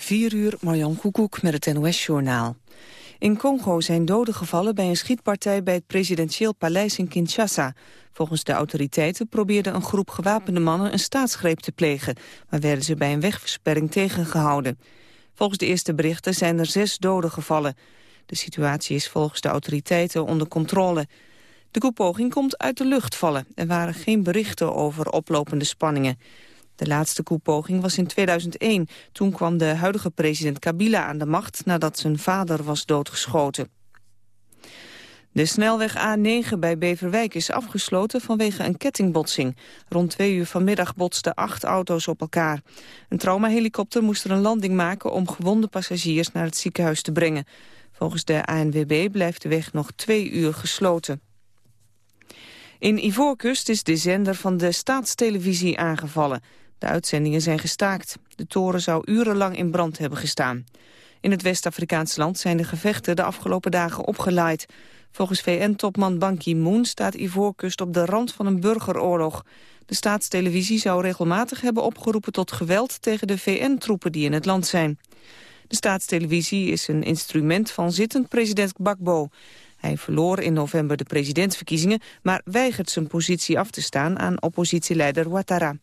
4 uur, Marjan Koekoek met het NOS-journaal. In Congo zijn doden gevallen bij een schietpartij bij het presidentieel paleis in Kinshasa. Volgens de autoriteiten probeerde een groep gewapende mannen een staatsgreep te plegen, maar werden ze bij een wegversperring tegengehouden. Volgens de eerste berichten zijn er zes doden gevallen. De situatie is volgens de autoriteiten onder controle. De koepoging komt uit de lucht vallen. Er waren geen berichten over oplopende spanningen. De laatste koepoging was in 2001. Toen kwam de huidige president Kabila aan de macht nadat zijn vader was doodgeschoten. De snelweg A9 bij Beverwijk is afgesloten vanwege een kettingbotsing. Rond twee uur vanmiddag botsten acht auto's op elkaar. Een traumahelikopter moest er een landing maken om gewonde passagiers naar het ziekenhuis te brengen. Volgens de ANWB blijft de weg nog twee uur gesloten. In Ivoorkust is de zender van de staatstelevisie aangevallen. De uitzendingen zijn gestaakt. De toren zou urenlang in brand hebben gestaan. In het West-Afrikaanse land zijn de gevechten de afgelopen dagen opgeleid. Volgens VN-topman Ban Ki-moon staat Ivoorkust op de rand van een burgeroorlog. De staatstelevisie zou regelmatig hebben opgeroepen tot geweld tegen de VN-troepen die in het land zijn. De staatstelevisie is een instrument van zittend president Gbagbo. Hij verloor in november de presidentsverkiezingen, maar weigert zijn positie af te staan aan oppositieleider Ouattara.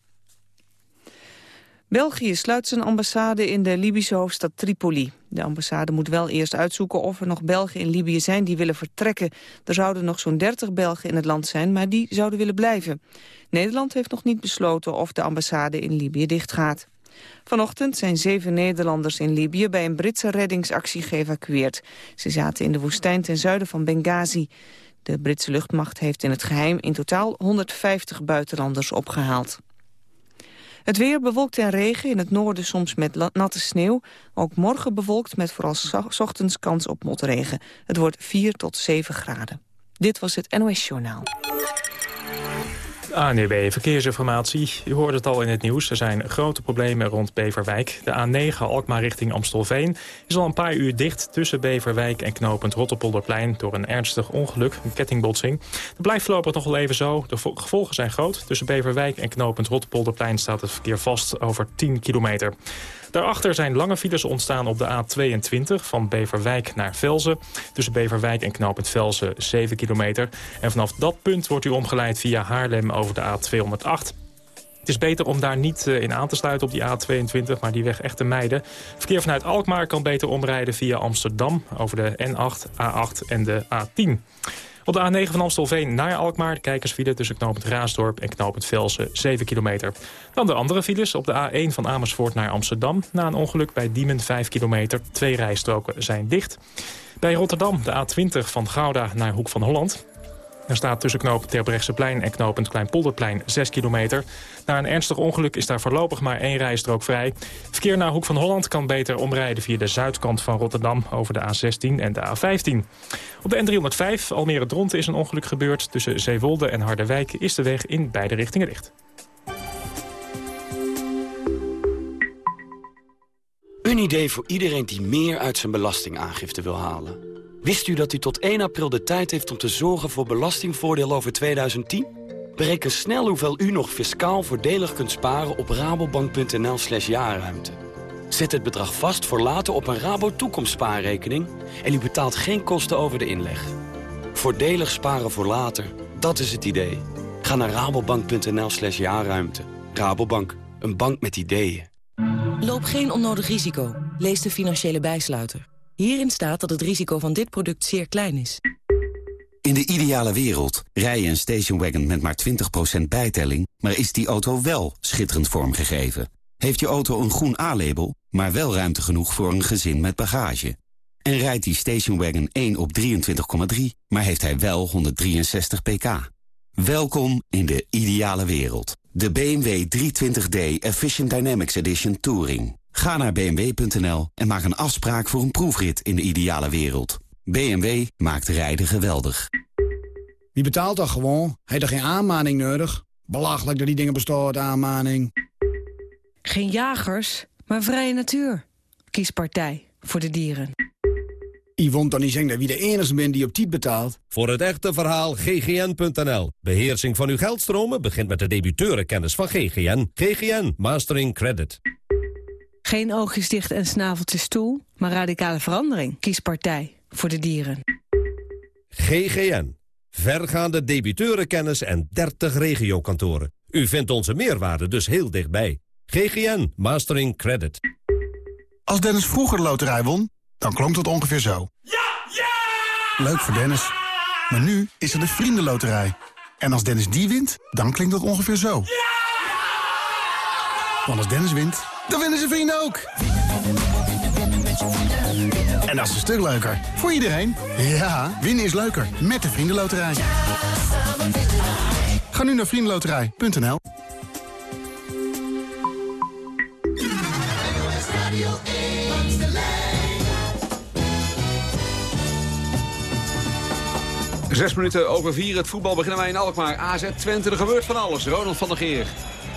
België sluit zijn ambassade in de Libische hoofdstad Tripoli. De ambassade moet wel eerst uitzoeken of er nog Belgen in Libië zijn die willen vertrekken. Er zouden nog zo'n 30 Belgen in het land zijn, maar die zouden willen blijven. Nederland heeft nog niet besloten of de ambassade in Libië dichtgaat. Vanochtend zijn zeven Nederlanders in Libië bij een Britse reddingsactie geëvacueerd. Ze zaten in de woestijn ten zuiden van Benghazi. De Britse luchtmacht heeft in het geheim in totaal 150 buitenlanders opgehaald. Het weer bewolkt en regen, in het noorden soms met natte sneeuw. Ook morgen bewolkt met vooral ochtends kans op motregen. Het wordt 4 tot 7 graden. Dit was het NOS Journaal. ANEB Verkeersinformatie. U hoorde het al in het nieuws. Er zijn grote problemen rond Beverwijk. De A9 Alkmaar richting Amstelveen is al een paar uur dicht... tussen Beverwijk en knooppunt Rotterpolderplein... door een ernstig ongeluk, een kettingbotsing. Het blijft voorlopig nog wel even zo. De gevolgen zijn groot. Tussen Beverwijk en knooppunt Rotterpolderplein staat het verkeer vast over 10 kilometer. Daarachter zijn lange files ontstaan op de A22 van Beverwijk naar Velzen. Tussen Beverwijk en knooppunt Velzen 7 kilometer. En vanaf dat punt wordt u omgeleid via Haarlem over de A208. Het is beter om daar niet eh, in aan te sluiten op die A22, maar die weg echt te mijden. Verkeer vanuit Alkmaar kan beter omrijden via Amsterdam over de N8, A8 en de A10. Op de A9 van Amstelveen naar Alkmaar kijkersfile tussen knooppunt Raasdorp en knooppunt Velsen 7 kilometer. Dan de andere files op de A1 van Amersfoort naar Amsterdam. Na een ongeluk bij Diemen 5 kilometer. Twee rijstroken zijn dicht. Bij Rotterdam de A20 van Gouda naar Hoek van Holland. Er staat tussen knooppunt Terbrechtseplein en knooppunt Kleinpolderplein 6 kilometer. Na een ernstig ongeluk is daar voorlopig maar één rijstrook vrij. Verkeer naar Hoek van Holland kan beter omrijden via de zuidkant van Rotterdam over de A16 en de A15. Op de N305 Almere-Dronten is een ongeluk gebeurd. Tussen Zeewolde en Harderwijk is de weg in beide richtingen dicht. Een idee voor iedereen die meer uit zijn belastingaangifte wil halen. Wist u dat u tot 1 april de tijd heeft om te zorgen voor belastingvoordeel over 2010? Bereken snel hoeveel u nog fiscaal voordelig kunt sparen op rabobank.nl slash jaarruimte. Zet het bedrag vast voor later op een Rabo toekomstspaarrekening en u betaalt geen kosten over de inleg. Voordelig sparen voor later, dat is het idee. Ga naar rabobank.nl slash jaarruimte. Rabobank, een bank met ideeën. Loop geen onnodig risico. Lees de financiële bijsluiter. Hierin staat dat het risico van dit product zeer klein is. In de ideale wereld rij je een stationwagon met maar 20% bijtelling... maar is die auto wel schitterend vormgegeven? Heeft je auto een groen A-label, maar wel ruimte genoeg voor een gezin met bagage? En rijdt die stationwagon 1 op 23,3, maar heeft hij wel 163 pk? Welkom in de ideale wereld. De BMW 320d Efficient Dynamics Edition Touring. Ga naar bmw.nl en maak een afspraak voor een proefrit in de ideale wereld. BMW maakt rijden geweldig. Wie betaalt dat gewoon? Heeft er geen aanmaning nodig? Belachelijk dat die dingen bestaat, aanmaning. Geen jagers, maar vrije natuur. Kies partij voor de dieren. Yvonne dan niet zeggen dat wie de enige bent die op tijd betaalt. Voor het echte verhaal ggn.nl. Beheersing van uw geldstromen begint met de debiteurenkennis van GGN. GGN Mastering Credit. Geen oogjes dicht en snaveltjes toe, maar radicale verandering. Kies partij voor de dieren. GGN. Vergaande debiteurenkennis en 30 regiokantoren. U vindt onze meerwaarde dus heel dichtbij. GGN Mastering Credit. Als Dennis vroeger de loterij won, dan klonk het ongeveer zo. Ja! Ja! Leuk voor Dennis. Maar nu is er de Vriendenloterij. En als Dennis die wint, dan klinkt dat ongeveer zo. Ja! Want als Dennis wint, dan winnen zijn vrienden ook. En dat is een stuk leuker. Voor iedereen. Ja, winnen is leuker. Met de Vriendenloterij. Ga nu naar vriendenloterij.nl Zes minuten over vier. Het voetbal beginnen wij in Alkmaar. AZ Twente, er gebeurt van alles. Ronald van der Geer.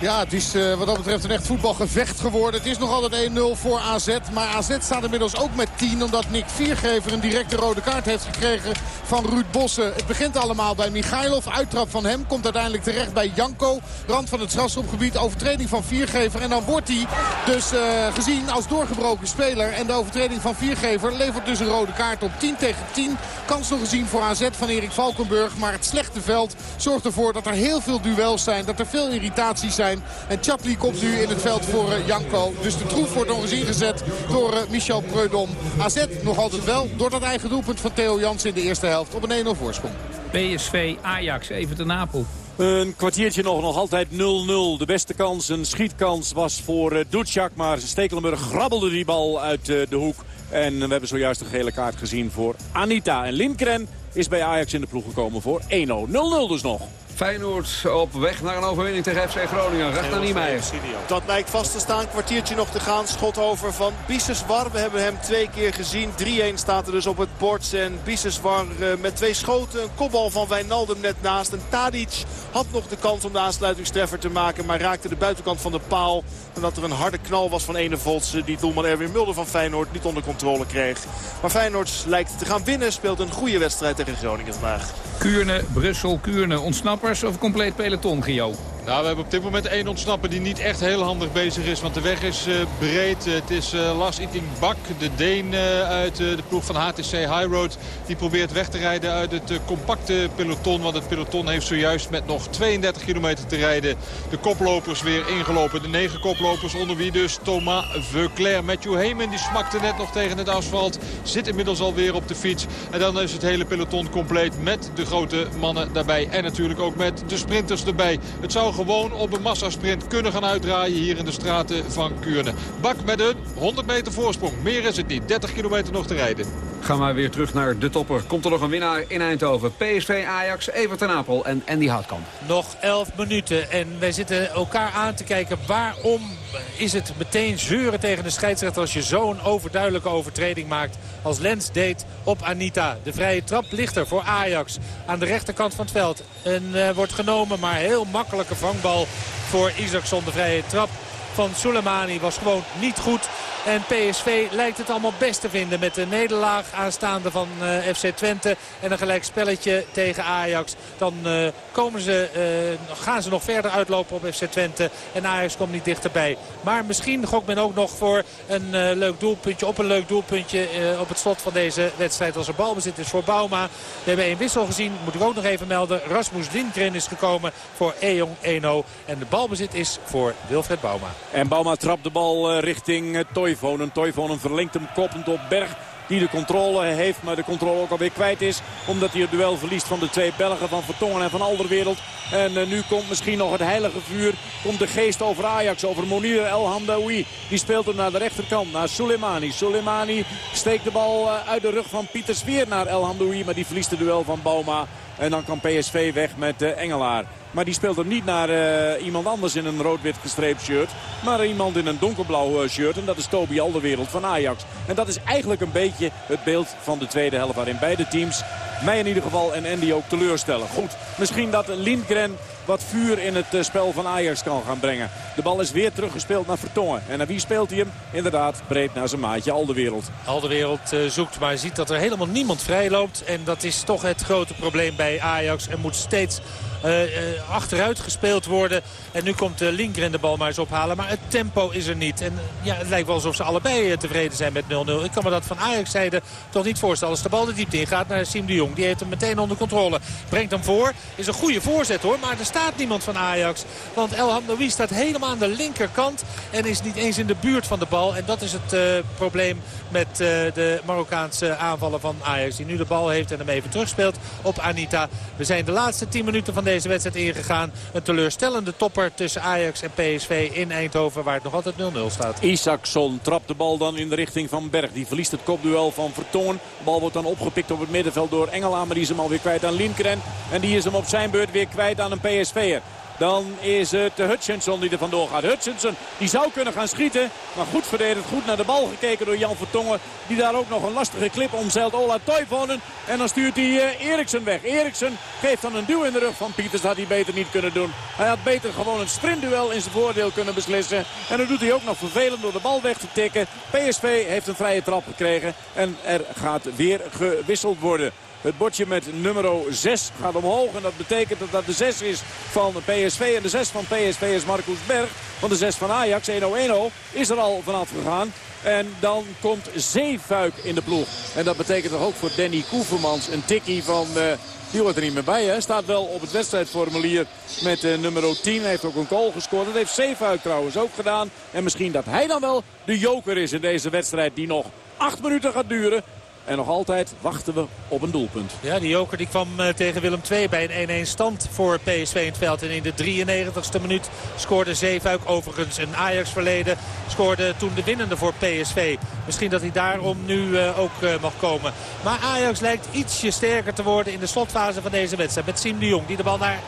Ja, het is uh, wat dat betreft een echt voetbalgevecht geworden. Het is nog altijd 1-0 voor AZ. Maar AZ staat inmiddels ook met 10. Omdat Nick Viergever een directe rode kaart heeft gekregen van Ruud Bossen. Het begint allemaal bij Michailov. Uittrap van hem. Komt uiteindelijk terecht bij Janko. Rand van het strafschopgebied. Overtreding van Viergever. En dan wordt hij dus uh, gezien als doorgebroken speler. En de overtreding van Viergever levert dus een rode kaart op 10 tegen 10. Kans nog gezien voor AZ van Erik Valkenburg. Maar het slechte veld zorgt ervoor dat er heel veel duels zijn. Dat er veel irritaties zijn. En Chatli komt nu in het veld voor uh, Janko. Dus de troef wordt nog eens ingezet door uh, Michel Preudom. AZ nog altijd wel door dat eigen doelpunt van Theo Jans in de eerste helft op een 1-0 voorsprong. PSV Ajax, even te Napel. Een kwartiertje nog, nog altijd 0-0. De beste kans, een schietkans was voor uh, Ducjak. Maar Stekelenburg grabbelde die bal uit uh, de hoek. En we hebben zojuist een gele kaart gezien voor Anita. En Lindgren is bij Ajax in de ploeg gekomen voor 1-0. 0-0 dus nog. Feyenoord op weg naar een overwinning tegen FC Groningen. Ragnar Niemeyer. Dat lijkt vast te staan. Kwartiertje nog te gaan. Schot over van Biseswar. We hebben hem twee keer gezien. 3-1 staat er dus op het bord. En Biseswar uh, met twee schoten. Een kopbal van Wijnaldum net naast. En Tadic had nog de kans om de aansluitingstreffer te maken. Maar raakte de buitenkant van de paal. Omdat er een harde knal was van Ene Voltse. Die doelman Erwin Mulder van Feyenoord niet onder controle kreeg. Maar Feyenoord lijkt te gaan winnen. Speelt een goede wedstrijd tegen Groningen vandaag. Kuurne, Brussel, Kuurne. Ontsnappers of compleet peloton, Gio? Nou, we hebben op dit moment één ontsnapper die niet echt heel handig bezig is. Want de weg is uh, breed. Het is uh, Lars Iting Bak, de Deen uit de ploeg van HTC Highroad. Die probeert weg te rijden uit het compacte peloton. Want het peloton heeft zojuist met nog 32 kilometer te rijden de koplopers weer ingelopen. De negen koplopers onder wie dus Thomas Veuclair. Matthew Heyman die smakte net nog tegen het asfalt. Zit inmiddels alweer op de fiets. En dan is het hele peloton compleet met de grote mannen daarbij. En natuurlijk ook met de sprinters erbij. Het zou gewoon op een massasprint kunnen gaan uitdraaien hier in de straten van Kuurne. Bak met een 100 meter voorsprong. Meer is het niet. 30 kilometer nog te rijden. Gaan we weer terug naar de topper. Komt er nog een winnaar in Eindhoven. PSV, Ajax, Everton Apel en Andy Houtkamp. Nog 11 minuten en wij zitten elkaar aan te kijken. Waarom is het meteen zeuren tegen de scheidsrechter als je zo'n overduidelijke overtreding maakt als Lens deed op Anita. De vrije trap ligt er voor Ajax aan de rechterkant van het veld. En uh, wordt genomen, maar heel makkelijke vangbal voor Isaacson. De vrije trap van Soleimani was gewoon niet goed. En PSV lijkt het allemaal best te vinden met de nederlaag aanstaande van uh, FC Twente. En een gelijk spelletje tegen Ajax. Dan uh, komen ze, uh, gaan ze nog verder uitlopen op FC Twente. En Ajax komt niet dichterbij. Maar misschien gokt men ook nog voor een leuk doelpuntje. Op een leuk doelpuntje op het slot van deze wedstrijd. Als er balbezit is voor Bauma. We hebben een wissel gezien. Moet ik ook nog even melden. Rasmus Lindgren is gekomen voor Ejong 1-0. En de balbezit is voor Wilfred Bauma. En Bauma trapt de bal richting Toy Toivonen. Toivonen verlengt hem koppend op Berg. Die de controle heeft, maar de controle ook alweer kwijt is. Omdat hij het duel verliest van de twee Belgen van Vertongen en van Alderwereld. En uh, nu komt misschien nog het heilige vuur. Komt de geest over Ajax, over Monir El Hamdaoui. Die speelt hem naar de rechterkant, naar Soleimani. Soleimani steekt de bal uh, uit de rug van Pieter Sfeer naar El Hamdaoui. Maar die verliest het duel van Bauma. En dan kan PSV weg met Engelaar. Maar die speelt hem niet naar uh, iemand anders in een rood-wit gestreept shirt. Maar iemand in een donkerblauw uh, shirt. En dat is Toby Alderwereld van Ajax. En dat is eigenlijk een beetje het beeld van de tweede helft. Waarin beide teams mij in ieder geval en Andy ook teleurstellen. Goed, misschien dat Lindgren wat vuur in het eh, spel van Ajax kan gaan brengen. De bal is weer teruggespeeld naar Vertongen. En naar wie speelt hij hem? Inderdaad, breed naar zijn maatje Alderwereld. Alderwereld zoekt, maar ziet dat er helemaal niemand vrij loopt. En dat is toch het grote probleem bij Ajax. Er moet steeds achteruit gespeeld worden. En nu komt de linker in de bal maar eens ophalen. Maar het tempo is er niet. En ja, het lijkt wel alsof ze allebei tevreden zijn met 0-0. Ik kan me dat van Ajax zijde toch niet voorstellen. Als de bal de diepte in gaat naar Siem de Jong. Die heeft hem meteen onder controle. Brengt hem voor. Is een goede voorzet hoor. Maar er staat niemand van Ajax. Want El Hamdoui staat helemaal aan de linkerkant. En is niet eens in de buurt van de bal. En dat is het probleem met de Marokkaanse aanvallen van Ajax. Die nu de bal heeft en hem even terugspeelt op Anita. We zijn de laatste 10 minuten van deze wedstrijd ingegaan. Een teleurstellende topper tussen Ajax en PSV in Eindhoven. Waar het nog altijd 0-0 staat. Isaacson trapt de bal dan in de richting van Berg. Die verliest het kopduel van Vertongen. De bal wordt dan opgepikt op het middenveld door Engela. Maar die is hem alweer kwijt aan Lindgren. En die is hem op zijn beurt weer kwijt aan een PSV'er. Dan is het Hutchinson die er vandoor gaat. Hutchinson die zou kunnen gaan schieten. Maar goed verdedigd, goed naar de bal gekeken door Jan Vertongen. Die daar ook nog een lastige clip omzeilt. Ola Toivonen. En dan stuurt hij uh, Eriksen weg. Eriksen geeft dan een duw in de rug van Pieters. Dat had hij beter niet kunnen doen. Hij had beter gewoon een sprintduel in zijn voordeel kunnen beslissen. En dan doet hij ook nog vervelend door de bal weg te tikken. PSV heeft een vrije trap gekregen. En er gaat weer gewisseld worden. Het bordje met nummer 6 gaat omhoog. En dat betekent dat dat de 6 is van PSV. En de 6 van PSV is Marcus Berg. Want de 6 van Ajax, 1-0-1-0, is er al vanaf gegaan. En dan komt Zeefuik in de ploeg. En dat betekent ook voor Danny Koevermans een tikkie van... Uh, die hoort er niet meer bij. Hè. Staat wel op het wedstrijdformulier met uh, nummer 10. Hij heeft ook een goal gescoord. Dat heeft Zeefuik trouwens ook gedaan. En misschien dat hij dan wel de joker is in deze wedstrijd die nog acht minuten gaat duren. En nog altijd wachten we op een doelpunt. Ja, die joker die kwam uh, tegen Willem II bij een 1-1 stand voor PSV in het veld. En in de 93ste minuut scoorde Zeefuik overigens een Ajax-verleden. Scoorde toen de winnende voor PSV. Misschien dat hij daarom nu uh, ook uh, mag komen. Maar Ajax lijkt ietsje sterker te worden in de slotfase van deze wedstrijd. Met Siem de Jong die de bal naar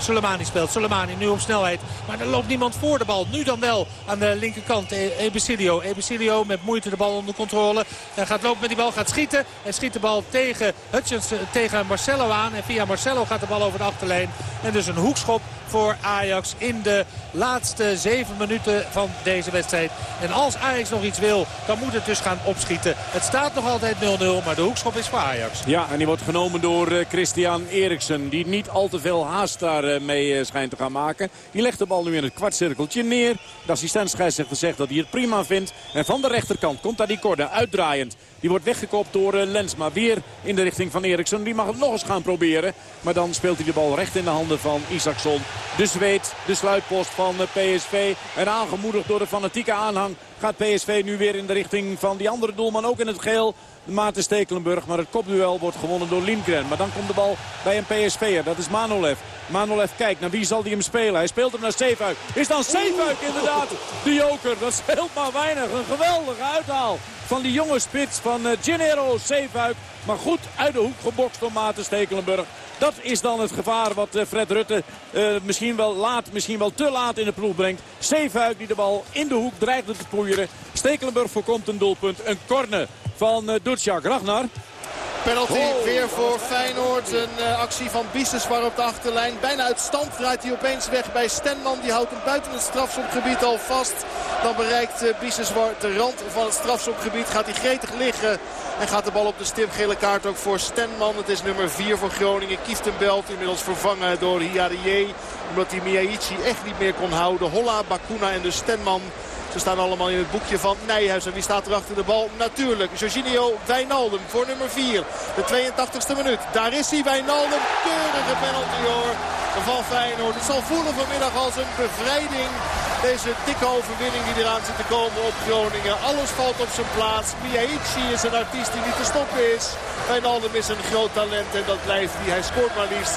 Soleimani speelt. Soleimani nu op snelheid. Maar er loopt niemand voor de bal. Nu dan wel aan de linkerkant. E Ebesilio. Ebesilio met moeite de bal onder controle. Hij gaat lopen met die bal. Gaat schieten. En schiet de bal tegen, Hutchins, tegen Marcelo aan. En via Marcelo gaat de bal over de achterlijn. En dus een hoekschop voor Ajax in de laatste zeven minuten van deze wedstrijd. En als Ajax nog iets wil, dan moet het dus gaan opschieten. Het staat nog altijd 0-0, maar de hoekschop is voor Ajax. Ja, en die wordt genomen door uh, Christian Eriksen. Die niet al te veel haast daarmee mee uh, schijnt te gaan maken. Die legt de bal nu in het kwartcirkeltje neer. De assistent zegt dat hij het prima vindt. En van de rechterkant komt daar die corner uitdraaiend. Die wordt weggekopt door uh, Lensma. Weer in de richting van Eriksen. Die mag het nog eens gaan proberen. Maar dan speelt hij de bal recht in de handen van Isaacson. De Zweed, de sluitpost van PSV. En aangemoedigd door de fanatieke aanhang gaat PSV nu weer in de richting van die andere doelman. Ook in het geel. Maarten Stekelenburg. Maar het kopduel wordt gewonnen door Lindgren. Maar dan komt de bal bij een PSV'er. Dat is Manolev. Manolev kijkt naar wie zal hij hem spelen. Hij speelt hem naar Zeefuik. Is dan Zeefuik inderdaad de joker. Dat scheelt maar weinig. Een geweldige uithaal van die jonge spits van uh, Gennaro Zeefuik. Maar goed uit de hoek gebokst door Maarten Stekelenburg. Dat is dan het gevaar wat uh, Fred Rutte uh, misschien wel laat, misschien wel te laat in de ploeg brengt. Zeefuik die de bal in de hoek dreigde te poeieren. Stekelenburg voorkomt een doelpunt. Een corner van uh. Ragnar. Penalty oh. weer voor Feyenoord. Een uh, actie van Bisseswar op de achterlijn. Bijna uit stand draait hij opeens weg bij Stenman. Die houdt hem buiten het strafschopgebied al vast. Dan bereikt uh, de rand van het strafschopgebied. Gaat hij gretig liggen. En gaat de bal op de stip. Gele kaart ook voor Stenman. Het is nummer 4 voor Groningen. Kieftenbelt inmiddels vervangen door Hiarie. Omdat hij Miaichi echt niet meer kon houden. Holla, Bakuna en dus Stenman. Ze staan allemaal in het boekje van Nijhuis. En wie staat er achter de bal? Natuurlijk Jorginho Wijnaldum voor nummer 4. De 82e minuut. Daar is hij Wijnaldum. Keurige penalty hoor van Feyenoord. Het zal voelen vanmiddag als een bevrijding. Deze dikke overwinning die eraan zit te komen op Groningen. Alles valt op zijn plaats. Miaichi is een artiest die niet te stoppen is. Wijnaldum is een groot talent en dat blijft hij. Hij scoort maar liefst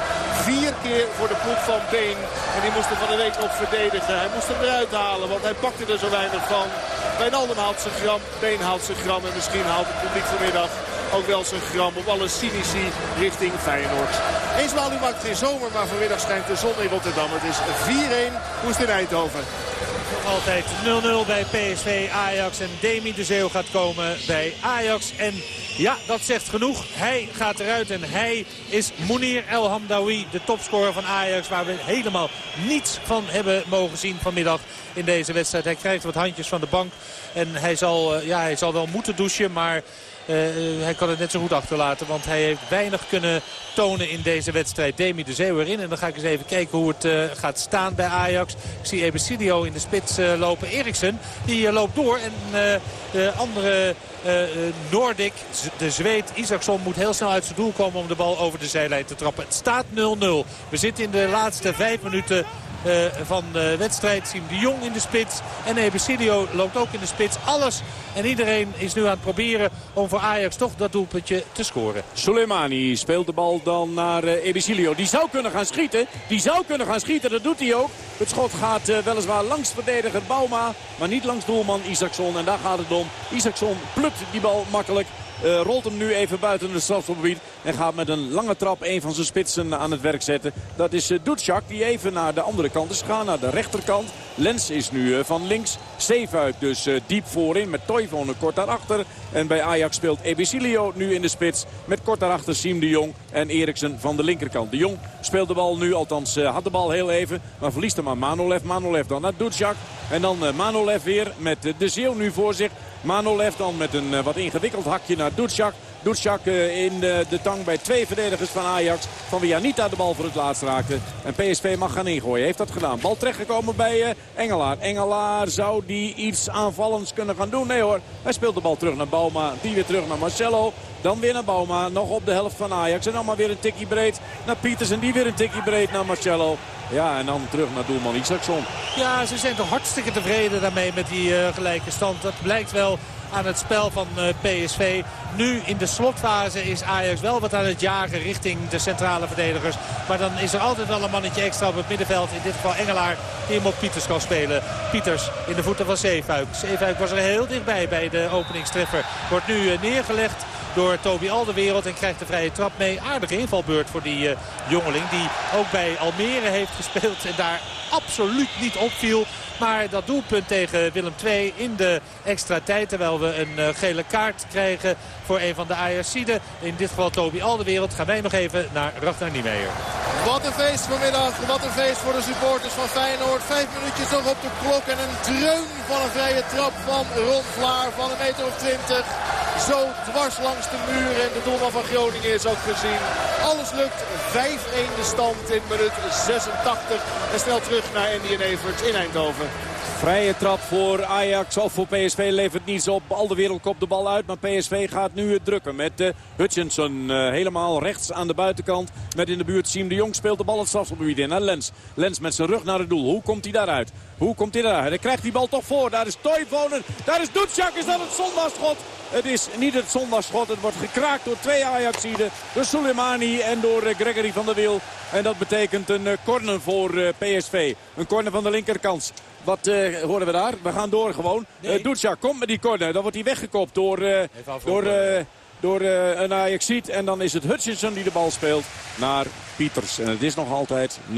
vier keer voor de ploeg van Been. En die moest er van de week nog verdedigen. Hij moest hem eruit halen, want hij pakte er zo weinig van. Wijnaldum haalt zijn gram, Been haalt zijn gram en misschien haalt het publiek vanmiddag ook wel zijn gram op alle cynici richting Feyenoord. Eensmaal maakt geen zomer, maar vanmiddag schijnt de zon in Rotterdam. Het is 4-1, Moest in Eindhoven. Altijd 0-0 bij PSV Ajax. En Demi de Zeeuw gaat komen bij Ajax. En ja, dat zegt genoeg. Hij gaat eruit en hij is Mounir El Hamdawi, de topscorer van Ajax. Waar we helemaal niets van hebben mogen zien vanmiddag in deze wedstrijd. Hij krijgt wat handjes van de bank. En hij zal, eh, ja, hij zal wel moeten douchen, maar... Uh, hij kan het net zo goed achterlaten. Want hij heeft weinig kunnen tonen in deze wedstrijd. Demi de Zeeuw erin. En dan ga ik eens even kijken hoe het uh, gaat staan bij Ajax. Ik zie Ebesilio in de spits uh, lopen. Eriksen die loopt door. En de andere Noordik, de Zweed, Isaacson moet heel snel uit zijn doel komen om de bal over de zijlijn te trappen. Het staat 0-0. We zitten in de laatste vijf minuten uh, van de wedstrijd. Siem de Jong in de spits. En Ebesidio loopt ook in de spits. Alles en iedereen is nu aan het proberen om voor Ajax toch dat doelpuntje te scoren. Soleimani speelt de bal dan naar uh, Ebesilio. Die zou kunnen gaan schieten. Die zou kunnen gaan schieten. Dat doet hij ook. Het schot gaat uh, weliswaar langs verdediger Bauma. Maar niet langs doelman Isaacson. En daar gaat het om. Isaacson plukt die bal makkelijk. Uh, rolt hem nu even buiten het strafgebied. En gaat met een lange trap een van zijn spitsen aan het werk zetten. Dat is uh, die even naar de andere kant is gegaan. Naar de rechterkant. Lens is nu uh, van links. Zeefuik dus diep voorin. Met Toivonen kort daarachter. En bij Ajax speelt Ebesilio nu in de spits. Met kort daarachter Siem de Jong en Eriksen van de linkerkant. De Jong speelt de bal nu. Althans had de bal heel even. Maar verliest hem aan Manolev. Manolev dan naar Ducjak. En dan Manolev weer met de Zeeuw nu voor zich. Manolev dan met een wat ingewikkeld hakje naar Ducjak. Ducjak in de, tang bij twee verdedigers van Ajax. Van wie de bal voor het laatst raakte. En PSV mag gaan ingooien. Heeft dat gedaan. Bal terechtgekomen bij uh, Engelaar. Engelaar zou die iets aanvallends kunnen gaan doen. Nee hoor. Hij speelt de bal terug naar Bauma. Die weer terug naar Marcelo. Dan weer naar Bauma. Nog op de helft van Ajax. En dan maar weer een tikkie breed naar Pieters. En die weer een tikkie breed naar Marcelo. Ja, en dan terug naar doelman Isaacson. Ja, ze zijn toch hartstikke tevreden daarmee met die uh, gelijke stand. Dat blijkt wel aan het spel van uh, PSV. Nu in de slotfase is Ajax wel wat aan het jagen richting de centrale verdedigers. Maar dan is er altijd wel een mannetje extra op het middenveld. In dit geval Engelaar die hem op Pieters kan spelen. Pieters in de voeten van Zeefuik. Zeefuik was er heel dichtbij bij de openingstreffer. Wordt nu uh, neergelegd door Toby Alderwereld. En krijgt de vrije trap mee. Aardige invalbeurt voor die uh, jongeling. Die ook bij Almere heeft gespeeld. En daar absoluut niet opviel. Maar dat doelpunt tegen Willem II in de extra tijd. Terwijl we een uh, gele kaart krijgen voor een van de Ajaxiden. In dit geval Toby Alderwereld. Gaan wij nog even naar Ragnar Niemeyer. Wat een feest vanmiddag. Wat een feest voor de supporters van Feyenoord. Vijf minuutjes nog op de klok. En een dreun van een vrije trap van Ron Vlaar van een meter twintig. Zo dwars langs de muur. En de doelman van Groningen is ook gezien. Alles lukt. 5-1 de stand in minuut 86. En snel terug naar Andy en in Eindhoven. Vrije trap voor Ajax of voor PSV levert niets op. Al de wereld kopt de bal uit, maar PSV gaat nu het drukken met uh, Hutchinson uh, helemaal rechts aan de buitenkant. Met in de buurt Siem de Jong speelt de bal het strafgebied in naar Lens. Lens met zijn rug naar het doel. Hoe komt hij daaruit? Hoe komt hij daaruit? Hij krijgt die bal toch voor. Daar is Toivonen. Daar is Dutsjak. Is dat het zondagschot? Het is niet het zondagschot. Het wordt gekraakt door twee Ajaxiden. Door Soleimani en door uh, Gregory van der Wiel. En dat betekent een corner voor PSV. Een corner van de linkerkant. Wat uh, horen we daar? We gaan door gewoon. Nee. Uh, Dutsja komt met die corner. Dan wordt hij weggekopt door, uh, door, door een Ajaxiet. En dan is het Hutchinson die de bal speelt naar Pieters. En het is nog altijd 0-0.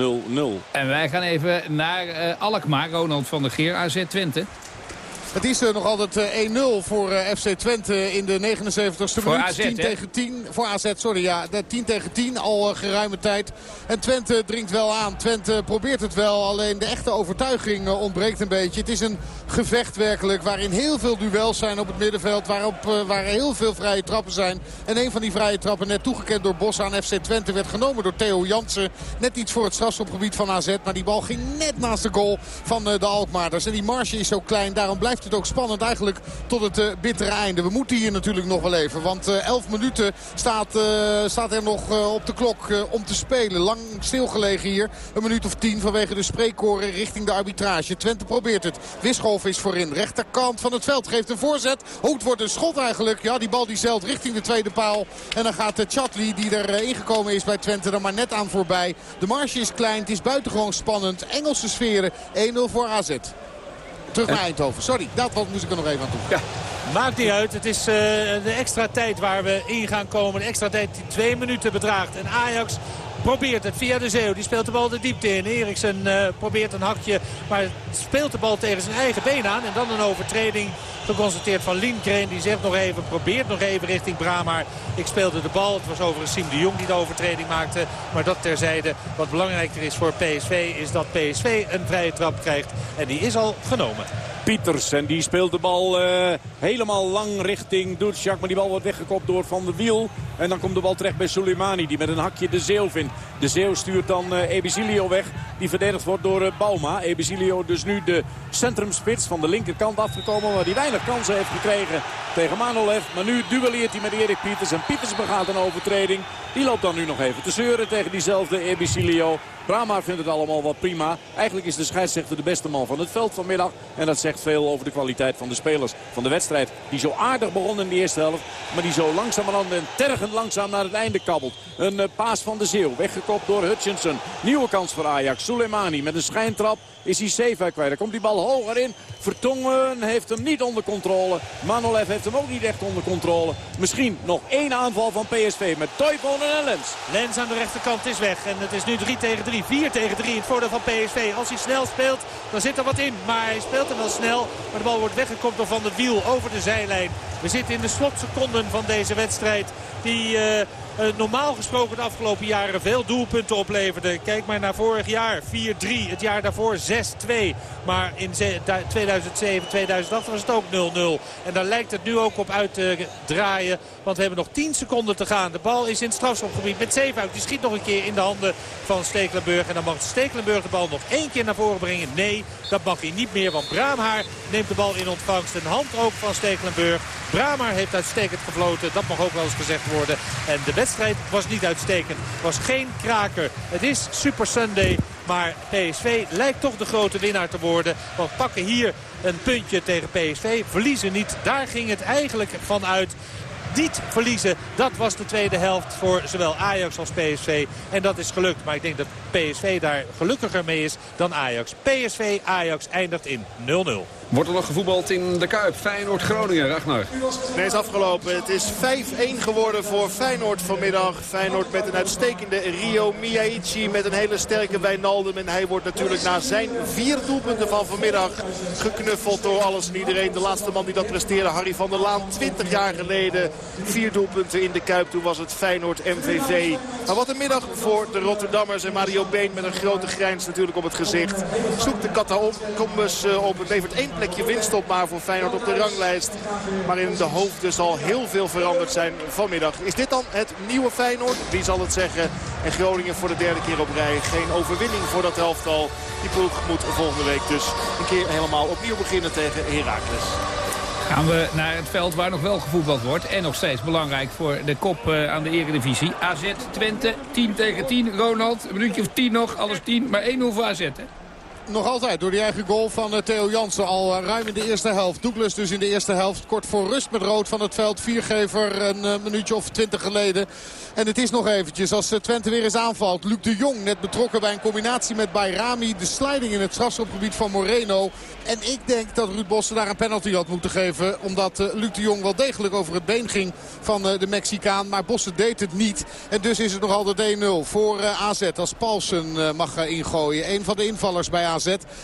En wij gaan even naar Alkmaar. Ronald van der Geer, AZ Twente. Het is uh, nog altijd uh, 1-0 voor uh, FC Twente in de 79ste voor minuut. AZ, 10 hè? tegen 10. Voor AZ, sorry. Ja, 10 tegen 10 al geruime tijd. En Twente dringt wel aan. Twente probeert het wel. Alleen de echte overtuiging ontbreekt een beetje. Het is een gevecht werkelijk waarin heel veel duels zijn op het middenveld. Waarop, waar heel veel vrije trappen zijn. En een van die vrije trappen net toegekend door Bos aan FC Twente werd genomen door Theo Jansen. Net iets voor het strafschopgebied van AZ. Maar die bal ging net naast de goal van de Alkmaarders. En die marge is zo klein. Daarom blijft het ook spannend eigenlijk tot het uh, bittere einde. We moeten hier natuurlijk nog wel even. Want uh, 11 minuten staat, uh, staat er nog op de klok om te spelen. Lang stilgelegen hier. Een minuut of tien vanwege de spreekkoren richting de arbitrage. Twente probeert het. Wisscholf is voorin. Rechterkant van het veld geeft een voorzet. Het wordt een schot eigenlijk. Ja, die bal die zeilt richting de tweede paal. En dan gaat Chatli die er ingekomen is bij Twente er maar net aan voorbij. De marge is klein. Het is buitengewoon spannend. Engelse sferen. 1-0 voor AZ. Terug naar Eindhoven. Sorry, dat moest ik er nog even aan toe. Ja. Maakt niet uit. Het is uh, de extra tijd waar we in gaan komen. De extra tijd die twee minuten bedraagt. En Ajax probeert het via de Zeeuw. Die speelt de bal de diepte in. Eriksen uh, probeert een hakje, maar speelt de bal tegen zijn eigen been aan. En dan een overtreding geconstateerd van Lindgren. Die zegt nog even, probeert nog even richting Brahma. Ik speelde de bal. Het was overigens Siem de Jong die de overtreding maakte. Maar dat terzijde. Wat belangrijker is voor PSV is dat PSV een vrije trap krijgt. En die is al genomen. Pieters. En die speelt de bal uh, helemaal lang richting Doetsjak. Maar die bal wordt weggekopt door Van der Wiel. En dan komt de bal terecht bij Soleimani. Die met een hakje de Zeeuw vindt. De Zeeuw stuurt dan uh, Ebisilio weg. Die verdedigd wordt door uh, Bauma. Ebisilio dus nu de centrumspits van de linkerkant afgekomen. Waar hij weinig kansen heeft gekregen tegen Manolev. Maar nu duelleert hij met Erik Pieters. En Pieters begaat een overtreding. Die loopt dan nu nog even te zeuren tegen diezelfde Ebisilio. Brahma vindt het allemaal wel prima. Eigenlijk is de scheidsrechter de beste man van het veld vanmiddag. En dat zegt veel over de kwaliteit van de spelers van de wedstrijd. Die zo aardig begon in de eerste helft. Maar die zo langzamerhand en tergend langzaam naar het einde kabbelt. Een uh, paas van de Zeeuw. Weggekopt door Hutchinson. Nieuwe kans voor Ajax. Soleimani met een schijntrap is hij safe kwijt. Dan komt die bal hoger in. Vertongen heeft hem niet onder controle. Manolev heeft hem ook niet echt onder controle. Misschien nog één aanval van PSV met Toivonen en Lens. Lens aan de rechterkant is weg. En het is nu 3 tegen 3. 4 tegen 3 in het voordeel van PSV. Als hij snel speelt, dan zit er wat in. Maar hij speelt hem wel snel. Maar de bal wordt weggekomen door Van de Wiel over de zijlijn. We zitten in de slotseconden van deze wedstrijd. Die... Uh, uh, normaal gesproken de afgelopen jaren veel doelpunten opleverde. Kijk maar naar vorig jaar. 4-3. Het jaar daarvoor 6-2. Maar in 2007, 2008 was het ook 0-0. En daar lijkt het nu ook op uit te draaien. Want we hebben nog 10 seconden te gaan. De bal is in het strafschopgebied met Zeefuik. Die schiet nog een keer in de handen van Stekelenburg. En dan mag Stekelenburg de bal nog één keer naar voren brengen. Nee, dat mag hij niet meer. Want Braamhaar neemt de bal in ontvangst. Een hand ook van Stekelenburg. Braamhaar heeft uitstekend gefloten. Dat mag ook wel eens gezegd worden. En de wedstrijd was niet uitstekend. was geen kraker. Het is Super Sunday. Maar PSV lijkt toch de grote winnaar te worden. Want pakken hier een puntje tegen PSV. Verliezen niet. Daar ging het eigenlijk vanuit niet verliezen. Dat was de tweede helft voor zowel Ajax als PSV. En dat is gelukt. Maar ik denk dat PSV daar gelukkiger mee is dan Ajax. PSV Ajax eindigt in 0-0. Wordt er nog gevoetbald in de Kuip? Feyenoord-Groningen, Ragnar. Nee, is afgelopen. Het is 5-1 geworden voor Feyenoord vanmiddag. Feyenoord met een uitstekende Rio Miyaichi met een hele sterke Wijnaldum. En hij wordt natuurlijk na zijn vier doelpunten van vanmiddag geknuffeld door alles en iedereen. De laatste man die dat presteerde, Harry van der Laan, 20 jaar geleden. Vier doelpunten in de Kuip, toen was het Feyenoord-MVV. Maar wat een middag voor de Rotterdammers en Mario Been met een grote grijns natuurlijk op het gezicht. Zoekt de catacombes eh, op. Het levert één plekje winst op maar voor Feyenoord op de ranglijst. Maar in de hoofden zal heel veel veranderd zijn vanmiddag. Is dit dan het nieuwe Feyenoord? Wie zal het zeggen? En Groningen voor de derde keer op rij. Geen overwinning voor dat elftal. Die ploeg moet volgende week dus een keer helemaal opnieuw beginnen tegen Heracles. Gaan we naar het veld waar nog wel gevoetbald wordt. En nog steeds belangrijk voor de kop uh, aan de eredivisie. AZ Twente, 10 tegen 10. Ronald, een minuutje of 10 nog, alles 10. Maar 1-0 voor AZ, hè? Nog altijd door die eigen goal van eh, Theo Jansen. Al eh, ruim in de eerste helft. Douglas dus in de eerste helft. Kort voor rust met rood van het veld. Viergever een uh, minuutje of twintig geleden. En het is nog eventjes als Twente weer eens aanvalt. Luc de Jong net betrokken bij een combinatie met Bayrami. De sliding in het strafschopgebied van Moreno. En ik denk dat Ruud Bossen daar een penalty had moeten geven. Omdat Luc de Jong wel degelijk over het been ging van de Mexicaan. Maar Bossen deed het niet. En dus is het nog altijd 1-0 voor AZ. Als Paulsen mag ingooien. Een van de invallers bij AZ.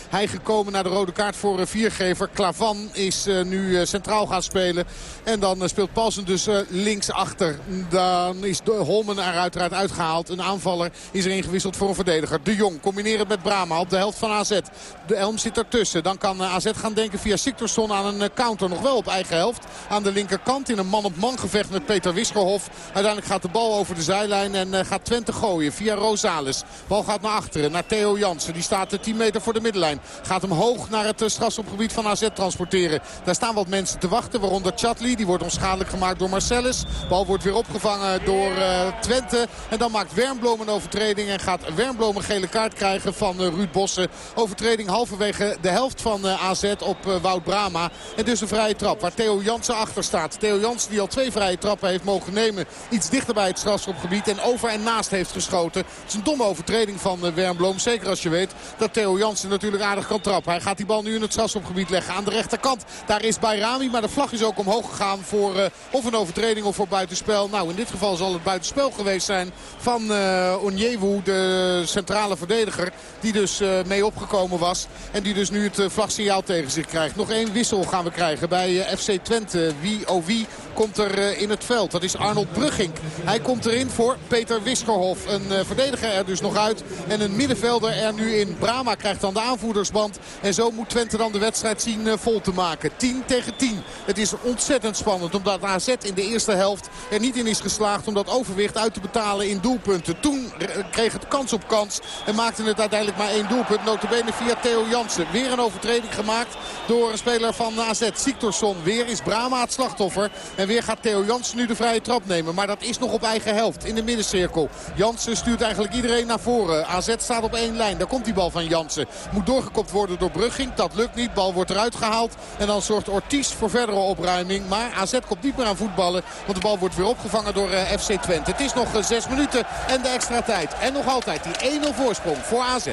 Hij gekomen naar de rode kaart voor eh, viergever. Klavan is eh, nu eh, centraal gaan spelen. En dan speelt Paulsen dus linksachter. Dan is Holmen er uiteraard uitgehaald. Een aanvaller is er ingewisseld voor een verdediger. De Jong combineren met Brama op de helft van AZ. De Elm zit ertussen. Dan kan AZ gaan denken via Siktorsson aan een counter. Nog wel op eigen helft. Aan de linkerkant in een man-op-man gevecht met Peter Wisgerhof. Uiteindelijk gaat de bal over de zijlijn en gaat Twente gooien via Rosales. Bal gaat naar achteren, naar Theo Jansen. Die staat 10 meter voor de middenlijn. Gaat hem hoog naar het eh, strafschopgebied van AZ transporteren. Daar staan wat mensen te wachten. Waaronder Chatli. Die wordt onschadelijk gemaakt door Marcellus. Bal wordt weer opgevangen door uh, Twente. En dan maakt Wernbloem een overtreding. En gaat Wernbloem een gele kaart krijgen van uh, Ruud Bossen. Overtreding halverwege de helft van AZ op Wout Brama. En dus een vrije trap waar Theo Jansen achter staat. Theo Jansen die al twee vrije trappen heeft mogen nemen. Iets dichter bij het strafschopgebied. En over en naast heeft geschoten. Het is een domme overtreding van Wernbloem. Zeker als je weet dat Theo Jansen Natuurlijk aardig kan. Hij gaat die bal nu in het strafschopgebied leggen aan de rechterkant. Daar is Bayrami, maar de vlag is ook omhoog gegaan voor uh, of een overtreding of voor buitenspel. Nou, in dit geval zal het buitenspel geweest zijn van uh, Onyewu, de centrale verdediger. Die dus uh, mee opgekomen was en die dus nu het vlagsignaal tegen zich krijgt. Nog één wissel gaan we krijgen bij FC Twente. Wie, oh wie komt er in het veld? Dat is Arnold Brugging. Hij komt erin voor Peter Wiskerhof. Een verdediger er dus nog uit en een middenvelder er nu in. Brama krijgt dan de aanvoerdersband. En zo moet Twente dan de wedstrijd zien vol te maken. 10 tegen 10. Het is ontzettend spannend omdat AZ in de eerste helft er niet in is geslaagd om dat overwicht uit te betalen in doelpunten. Toen kreeg het kans op kans en maakte het uiteindelijk maar één doelpunt. Notabene via Theo Jansen. Weer een overtreding gemaakt door een speler van AZ. Siktorsson. Weer is Brama het slachtoffer. En weer gaat Theo Jansen nu de vrije trap nemen. Maar dat is nog op eigen helft in de middencirkel. Jansen stuurt eigenlijk iedereen naar voren. AZ staat op één lijn. Daar komt die bal van Jansen. Moet doorgekopt worden door Brugging. Dat lukt niet. Bal wordt eruit gehaald. En dan zorgt Ortiz voor verdere opruiming. Maar AZ komt niet meer aan voetballen. Want de bal wordt weer opgevangen door uh, FC Twente. Het is nog uh, zes minuten en de extra tijd. En nog altijd die 1-0 voorsprong voor AZ.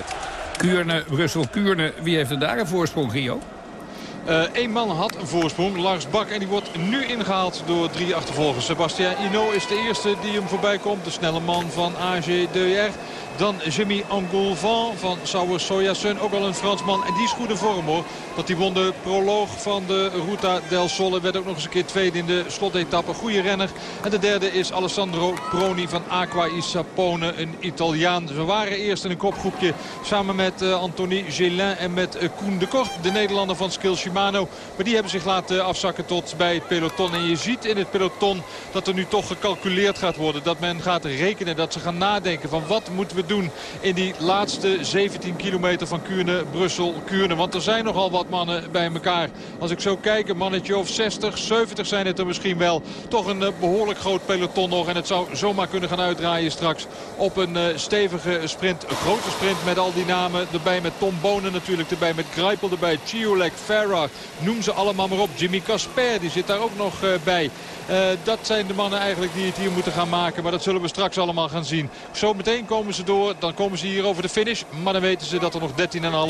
Kuurne, Brussel, Kuurne. Wie heeft er daar een voorsprong, Gio? Eén uh, man had een voorsprong, Lars Bak. En die wordt nu ingehaald door drie achtervolgers. Sebastian Ino is de eerste die hem voorbij komt. De snelle man van AG2R. Dan Jimmy Angolvan van Sauer Sojasun. Ook al een Fransman. En die is goed in vorm hoor. Want die won de proloog van de Ruta del Sole. Werd ook nog eens een keer tweede in de slotetappe. Goede renner. En de derde is Alessandro Proni van Aqua Isapone. Een Italiaan. Ze waren eerst in een kopgroepje samen met uh, Anthony Gelin en met uh, Koen de Kort. De Nederlander van Skill Shimano. Maar die hebben zich laten afzakken tot bij het peloton. En je ziet in het peloton dat er nu toch gecalculeerd gaat worden. Dat men gaat rekenen. Dat ze gaan nadenken van wat moeten we doen in die laatste 17 kilometer van Kuurne, Brussel, Kuurne. Want er zijn nogal wat mannen bij elkaar. Als ik zo kijk, een mannetje of 60, 70 zijn het er misschien wel. Toch een uh, behoorlijk groot peloton nog. En het zou zomaar kunnen gaan uitdraaien straks op een uh, stevige sprint. Een grote sprint met al die namen erbij. Met Tom Bonen natuurlijk erbij. Met Greipel erbij. Chiolek, Farah. Noem ze allemaal maar op. Jimmy Casper, die zit daar ook nog uh, bij. Dat zijn de mannen eigenlijk die het hier moeten gaan maken. Maar dat zullen we straks allemaal gaan zien. Zo meteen komen ze door. Dan komen ze hier over de finish. Maar dan weten ze dat er nog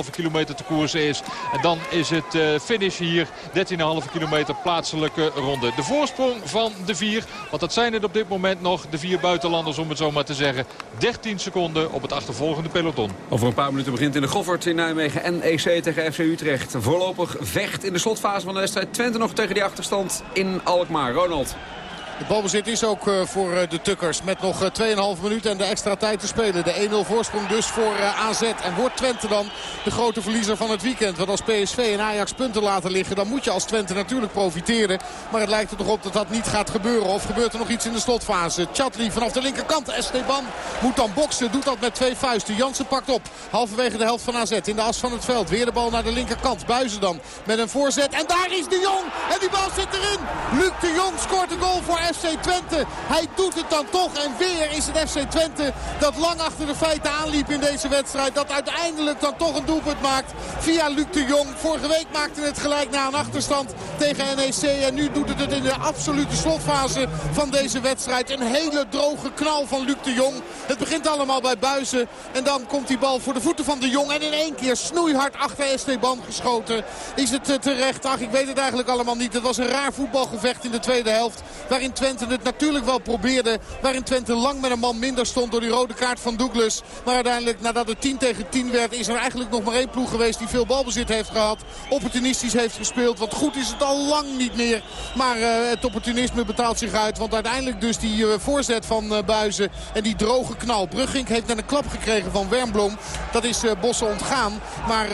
13,5 kilometer te koersen is. En dan is het uh, finish hier. 13,5 kilometer plaatselijke ronde. De voorsprong van de vier. Want dat zijn het op dit moment nog. De vier buitenlanders om het zo maar te zeggen. 13 seconden op het achtervolgende peloton. Over een paar minuten begint in de Goffert in Nijmegen NEC tegen FC Utrecht. Voorlopig vecht in de slotfase van de wedstrijd. Twente nog tegen die achterstand in Alkmaar. Ronald. Het balbezit is ook uh, voor uh, de Tukkers. Met nog uh, 2,5 minuten en de extra tijd te spelen. De 1-0 voorsprong dus voor AZ. En wordt Twente dan de grote verliezer van het weekend. Want als PSV en Ajax punten laten liggen... dan moet je als Twente natuurlijk profiteren. Maar het lijkt er toch op dat dat niet gaat gebeuren. Of gebeurt er nog iets in de slotfase? Chatli vanaf de linkerkant. Esteban moet dan boksen. Doet dat met twee vuisten. Jansen pakt op. Halverwege de helft van AZ. In de as van het veld. Weer de bal naar de linkerkant. Buizen dan met een voorzet. En daar is de Jong. En die bal zit erin. Luc de Jong scoort een goal voor FC Twente. Hij doet het dan toch. En weer is het FC Twente dat lang achter de feiten aanliep in deze wedstrijd. Dat uiteindelijk dan toch een doelpunt maakt via Luc de Jong. Vorige week maakte het gelijk na een achterstand tegen NEC. En nu doet het het in de absolute slotfase van deze wedstrijd. Een hele droge knal van Luc de Jong. Het begint allemaal bij Buizen. En dan komt die bal voor de voeten van de Jong. En in één keer snoeihard achter Esteban geschoten. Is het terecht? Ach, ik weet het eigenlijk allemaal niet. Het was een raar voetbalgevecht in de tweede helft. Waarin Twente het natuurlijk wel probeerde. Waarin Twente lang met een man minder stond door die rode kaart van Douglas. Maar uiteindelijk nadat het 10 tegen 10 werd is er eigenlijk nog maar één ploeg geweest die veel balbezit heeft gehad. Opportunistisch heeft gespeeld. Want goed is het al lang niet meer. Maar uh, het opportunisme betaalt zich uit. Want uiteindelijk dus die uh, voorzet van uh, Buizen en die droge knal. Brugging heeft net een klap gekregen van Wernblom. Dat is Bossen ontgaan. Maar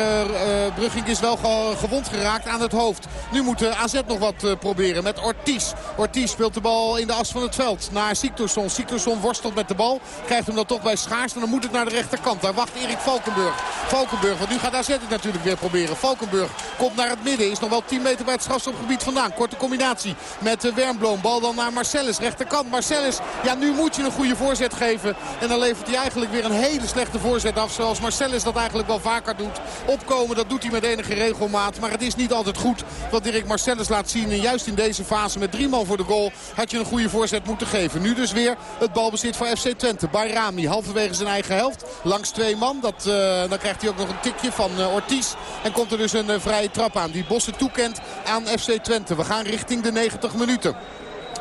Brugging is wel ge gewond geraakt aan het hoofd. Nu moet AZ nog wat proberen met Ortiz. Ortiz speelt de bal in de as van het veld naar Siktorsson. Siktorsson worstelt met de bal. Krijgt hem dan toch bij Schaars. En dan moet het naar de rechterkant. Daar wacht Erik Valkenburg. Valkenburg, want nu gaat AZ het natuurlijk weer proberen. Valkenburg komt naar het midden. Is nog wel 10 meter bij het strafstopgebied vandaan. Korte combinatie met uh, Wernbloem. Bal dan naar Marcellus. Rechterkant. Marcellus, ja nu moet je een goede voorzet geven. En dan levert hij eigenlijk weer een hele slechte voorzet af. Zoals Marcellus dat eigenlijk wel vaker doet. Opkomen, dat doet hij met enige regelmaat. Maar het is niet altijd goed wat Dirk Marcellus laat zien. En juist in deze fase met drie man voor de goal had je een goede voorzet moeten geven. Nu dus weer het balbezit voor FC Twente. Bayrami halverwege zijn eigen helft. Langs twee man. Dat, dan krijgt hij ook nog een tikje van Ortiz. En komt er dus een vrije trap aan. Die Bossen toekent aan FC Twente. We gaan richting de 90 minuten.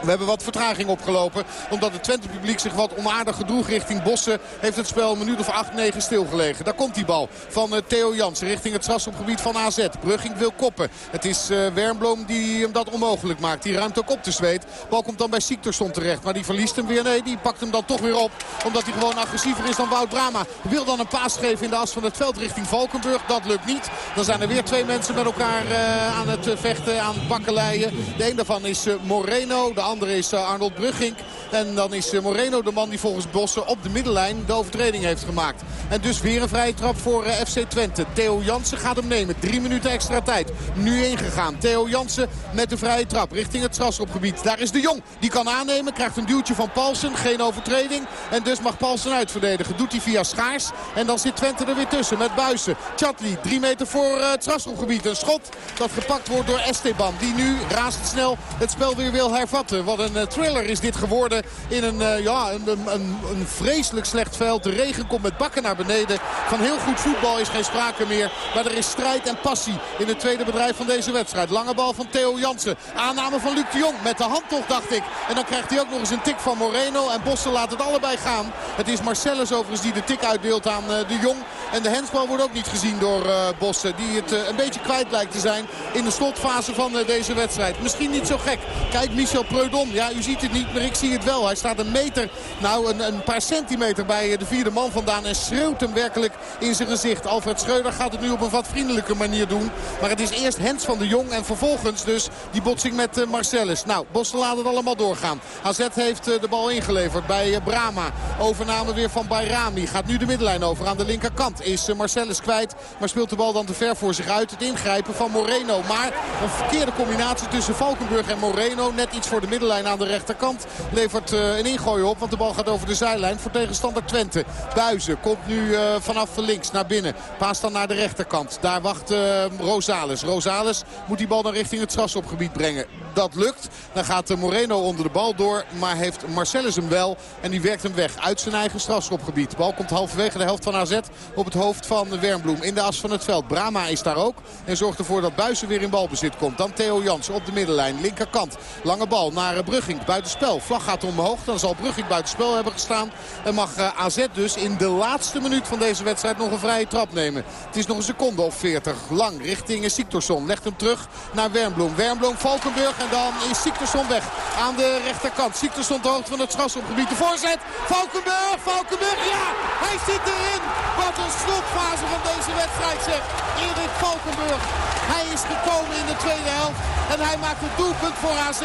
We hebben wat vertraging opgelopen. Omdat het Twente publiek zich wat onaardig gedroeg richting Bossen. Heeft het spel een minuut of 8-9 stilgelegen. Daar komt die bal van uh, Theo Jansen richting het strafschopgebied van AZ. Brugging wil koppen. Het is uh, Wernbloem die hem dat onmogelijk maakt. Die ruimt ook op de zweet. Bal komt dan bij Siktersson terecht. Maar die verliest hem weer. Nee, die pakt hem dan toch weer op. Omdat hij gewoon agressiever is dan Wout Brama. Wil dan een paas geven in de as van het veld richting Valkenburg. Dat lukt niet. Dan zijn er weer twee mensen met elkaar uh, aan het vechten, aan het bakkeleien. De een daarvan is Moreno. De andere is eh, Arnold Brugging. En dan is eh, Moreno de man die volgens Bossen op de middenlijn de overtreding heeft gemaakt. En dus weer een vrije trap voor eh, FC Twente. Theo Jansen gaat hem nemen. Drie minuten extra tijd. Nu ingegaan. Theo Jansen met de vrije trap richting het strafschopgebied. Daar is de Jong. Die kan aannemen. Krijgt een duwtje van Paulsen. Geen overtreding. En dus mag Paulsen uitverdedigen. Doet hij via Schaars. En dan zit Twente er weer tussen met Buisen. Chatli, drie meter voor het strafschopgebied. Een schot dat gepakt wordt door Esteban. Die nu razendsnel het spel weer wil hervatten. Wat een thriller is dit geworden in een, uh, ja, een, een, vreselijk slecht veld. De regen komt met bakken naar beneden. Van heel goed voetbal is geen sprake meer. Maar er is strijd en passie in het tweede bedrijf van deze wedstrijd. Lange bal van Theo Jansen. Aanname van Luc de Jong met de hand toch dacht ik. En dan krijgt hij ook nog eens een tik van Moreno. En Bossen laat het allebei gaan. Het is Marcellus overigens die de tik uitdeelt aan uh, de Jong. En de hensbal wordt ook niet gezien door Bossen. Die het een beetje kwijt lijkt te zijn in de slotfase van deze wedstrijd. Misschien niet zo gek. Kijk Michel Ja, u ziet het niet, maar ik zie het wel. Hij staat een meter, nou een, een, paar centimeter bij de vierde man vandaan. En schreeuwt hem werkelijk in zijn gezicht. Alfred Schreuder gaat het nu op een wat vriendelijke manier doen. Maar het is eerst Hens van de Jong en vervolgens dus die botsing met uh, Marcellus. Nou, Bossen laat het allemaal doorgaan. AZ heeft uh, de bal ingeleverd bij uh, Brama. Overname weer van Bayrami. Gaat nu de middenlijn over aan de linkerkant. Is Marcellus kwijt, maar speelt de bal dan te ver voor zich uit. Het ingrijpen van Moreno. Maar een verkeerde combinatie tussen Valkenburg en Moreno. Net iets voor de middenlijn aan de rechterkant. Levert een ingooi op, want de bal gaat over de zijlijn voor tegenstander Twente. Buizen komt nu vanaf links naar binnen. Paast dan naar de rechterkant. Daar wacht Rosales. Rosales moet die bal dan richting het strafschopgebied brengen. Dat lukt. Dan gaat Moreno onder de bal door. Maar heeft Marcellus hem wel. En die werkt hem weg uit zijn eigen strafschopgebied. De bal komt halverwege de helft van AZ op het hoofd van Wernbloem. In de as van het veld. Brama is daar ook. En zorgt ervoor dat Buizen weer in balbezit komt. Dan Theo Jans op de middenlijn. Linkerkant. Lange bal naar Brugging. Buitenspel. Vlag gaat omhoog. Dan zal Brugging buitenspel hebben gestaan. En mag AZ dus in de laatste minuut van deze wedstrijd nog een vrije trap nemen. Het is nog een seconde of 40. Lang richting Siktorsson. Legt hem terug naar Wernbloem. Wernbloem, Valkenburg. En dan is Siktorsson weg aan de rechterkant. Siktorsson de hoogte van het strafschopgebied. De voorzet. Valkenburg, Valkenburg. Ja, hij zit erin. Wat een slotfase van deze wedstrijd zegt. Erik Valkenburg. Hij is gekomen in de tweede helft. En hij maakt het doelpunt voor AZ.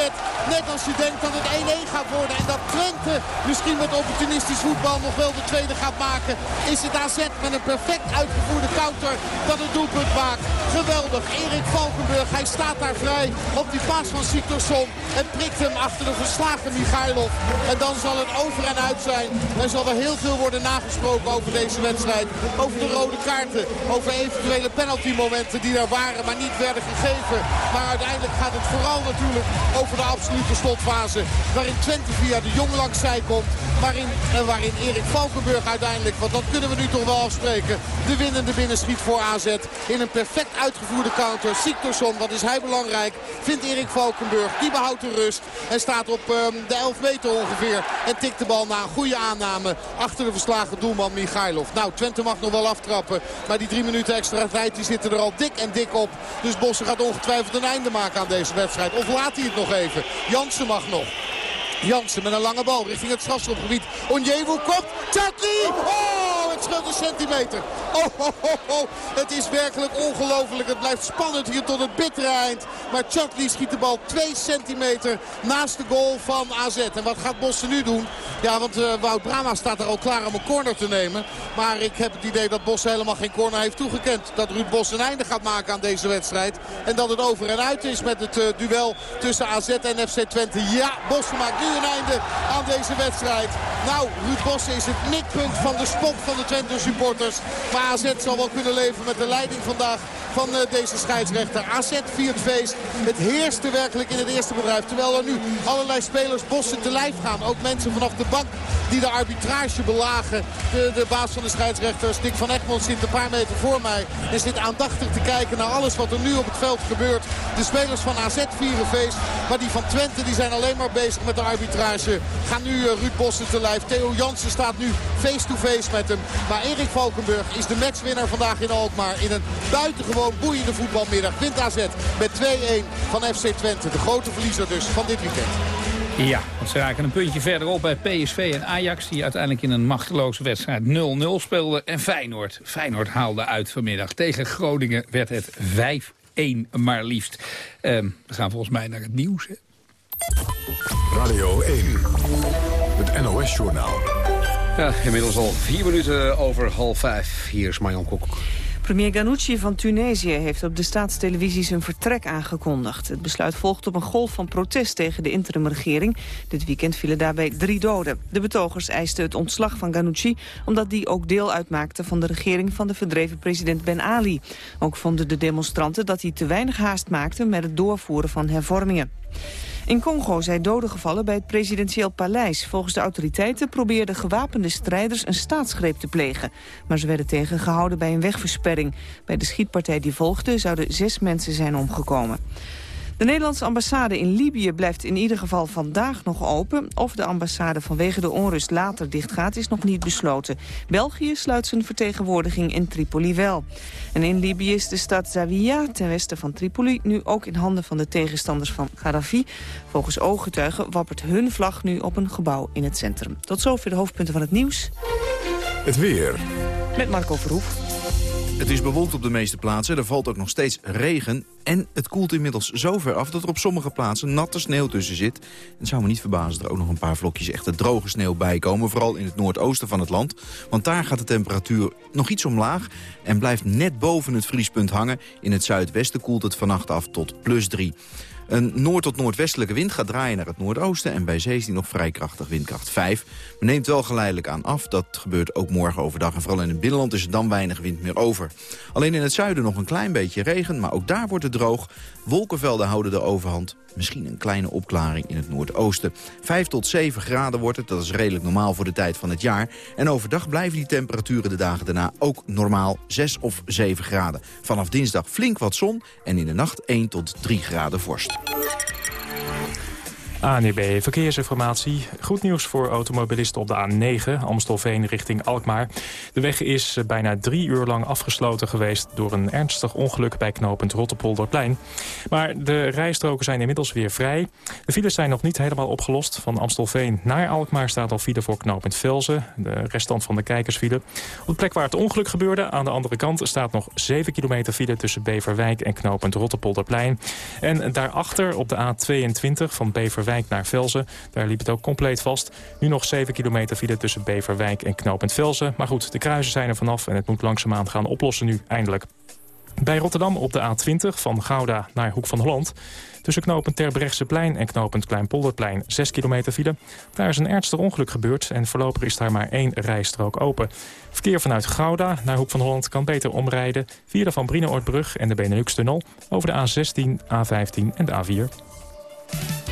Net als je denkt dat het 1-1 gaat worden. En dat Twente misschien met opportunistisch voetbal nog wel de tweede gaat maken. Is het AZ met een perfect uitgevoerde counter dat het doelpunt maakt. Geweldig. Erik Valkenburg. Hij staat daar vrij op die paas van Siktorsson. En prikt hem achter de verslagen Michailov. En dan zal het over en uit zijn. En zal er heel veel worden nagesproken over deze wedstrijd. Over de rode kaarten. Over eventuele penaltymomenten die er waren, niet werden gegeven. Maar uiteindelijk gaat het vooral natuurlijk over de absolute slotfase. Waarin Twente via de Jong langs zij komt. Waarin, en waarin Erik Valkenburg uiteindelijk, want dat kunnen we nu toch wel afspreken. De winnende binnenschiet voor AZ. In een perfect uitgevoerde counter. Siktorsson, wat is hij belangrijk, vindt Erik Valkenburg. Die behoudt de rust en staat op um, de 11 meter ongeveer. En tikt de bal na een goede aanname achter de verslagen doelman Michailov. Nou, Twente mag nog wel aftrappen. Maar die drie minuten extra tijd die zitten er al dik en dik op. Dus Bossen gaat ongetwijfeld een einde maken aan deze wedstrijd. Of laat hij het nog even. Jansen mag nog. Jansen met een lange bal richting het strafschopgebied. Onjewu komt. Chatli! Oh, het scheelt een centimeter. Oh, oh. Het is werkelijk ongelooflijk. Het blijft spannend hier tot het bittere eind. Maar Chatli schiet de bal 2 centimeter naast de goal van AZ. En wat gaat Bossen nu doen? Ja, want uh, Wout Brama staat er al klaar om een corner te nemen. Maar ik heb het idee dat Bossen helemaal geen corner heeft toegekend. Dat Ruud Bos een einde gaat maken aan deze wedstrijd. En dat het over en uit is met het uh, duel tussen AZ en FC Twente. Ja, Bossen maakt nu een einde aan deze wedstrijd. Nou, Ruud Bossen is het mikpunt van de spot van de Twente supporters. Maar AZ zal wel kunnen leven met de leiding vandaag van deze scheidsrechter. AZ viert feest. Het heerste werkelijk in het eerste bedrijf. Terwijl er nu allerlei spelers bossen te lijf gaan. Ook mensen vanaf de bank die de arbitrage belagen. De, de baas van de scheidsrechter, Stik van Egmond, zit een paar meter voor mij. En zit aandachtig te kijken naar alles wat er nu op het veld gebeurt. De spelers van AZ vieren feest. Maar die van Twente die zijn alleen maar bezig met de arbitrage. Gaan nu Ruud Bossen te lijf. Theo Jansen staat nu face-to-face met hem. Maar Erik Valkenburg is de matchwinnaar vandaag in Alkmaar. In een buitengewoon boeiende voetbalmiddag. Wint AZ met 2-1 van FC Twente. De grote verliezer dus van dit weekend. Ja, want ze raken een puntje verderop bij PSV en Ajax... die uiteindelijk in een machteloze wedstrijd 0-0 speelden. En Feyenoord. Feyenoord haalde uit vanmiddag. Tegen Groningen werd het 5-1 maar liefst. Ehm, we gaan volgens mij naar het nieuws. Hè? Radio 1, het NOS-journaal. Ja, inmiddels al vier minuten over half vijf. Hier is Marjan Kok. Premier Ghanouchi van Tunesië heeft op de staatstelevisie zijn vertrek aangekondigd. Het besluit volgt op een golf van protest tegen de interimregering. Dit weekend vielen daarbij drie doden. De betogers eisten het ontslag van Ghanouchi... omdat die ook deel uitmaakte van de regering van de verdreven president Ben Ali. Ook vonden de demonstranten dat hij te weinig haast maakte... met het doorvoeren van hervormingen. In Congo zijn doden gevallen bij het presidentieel paleis. Volgens de autoriteiten probeerden gewapende strijders een staatsgreep te plegen. Maar ze werden tegengehouden bij een wegversperring. Bij de schietpartij die volgde zouden zes mensen zijn omgekomen. De Nederlandse ambassade in Libië blijft in ieder geval vandaag nog open. Of de ambassade vanwege de onrust later dichtgaat is nog niet besloten. België sluit zijn vertegenwoordiging in Tripoli wel. En in Libië is de stad Zawiya ten westen van Tripoli nu ook in handen van de tegenstanders van Gaddafi. Volgens ooggetuigen wappert hun vlag nu op een gebouw in het centrum. Tot zover de hoofdpunten van het nieuws. Het weer. Met Marco Verhoef. Het is bewolkt op de meeste plaatsen, er valt ook nog steeds regen... en het koelt inmiddels zo ver af dat er op sommige plaatsen natte sneeuw tussen zit. Het zou me niet verbazen dat er ook nog een paar vlokjes echte droge sneeuw bij komen... vooral in het noordoosten van het land, want daar gaat de temperatuur nog iets omlaag... en blijft net boven het vriespunt hangen. In het zuidwesten koelt het vannacht af tot plus 3. Een noord- tot noordwestelijke wind gaat draaien naar het noordoosten... en bij zee is die nog vrij krachtig, windkracht 5. Men neemt wel geleidelijk aan af. Dat gebeurt ook morgen overdag. En vooral in het binnenland is er dan weinig wind meer over. Alleen in het zuiden nog een klein beetje regen, maar ook daar wordt het droog. Wolkenvelden houden de overhand. Misschien een kleine opklaring in het noordoosten. 5 tot 7 graden wordt het, dat is redelijk normaal voor de tijd van het jaar. En overdag blijven die temperaturen de dagen daarna ook normaal 6 of 7 graden. Vanaf dinsdag flink wat zon en in de nacht 1 tot 3 graden vorst. ANEB Verkeersinformatie. Goed nieuws voor automobilisten op de A9, Amstelveen richting Alkmaar. De weg is bijna drie uur lang afgesloten geweest... door een ernstig ongeluk bij knooppunt Rotterpolderplein. Maar de rijstroken zijn inmiddels weer vrij. De files zijn nog niet helemaal opgelost. Van Amstelveen naar Alkmaar staat al file voor knooppunt Velzen. De restant van de kijkersfile. Op de plek waar het ongeluk gebeurde, aan de andere kant... staat nog 7 kilometer file tussen Beverwijk en knooppunt Rotterpolderplein. En daarachter op de A22 van Beverwijk naar Velzen. Daar liep het ook compleet vast. Nu nog 7 kilometer file tussen Beverwijk en Knopend Velzen. Maar goed, de kruisen zijn er vanaf en het moet langzaamaan gaan oplossen nu eindelijk. Bij Rotterdam op de A20 van Gouda naar Hoek van Holland. Tussen knooppunt Terbrechtseplein en knooppunt Kleinpolderplein 6 kilometer file. Daar is een ernstig ongeluk gebeurd en voorlopig is daar maar één rijstrook open. Verkeer vanuit Gouda naar Hoek van Holland kan beter omrijden... via de Van Brienenoordbrug en de Benelux-tunnel... over de A16, A15 en de A4.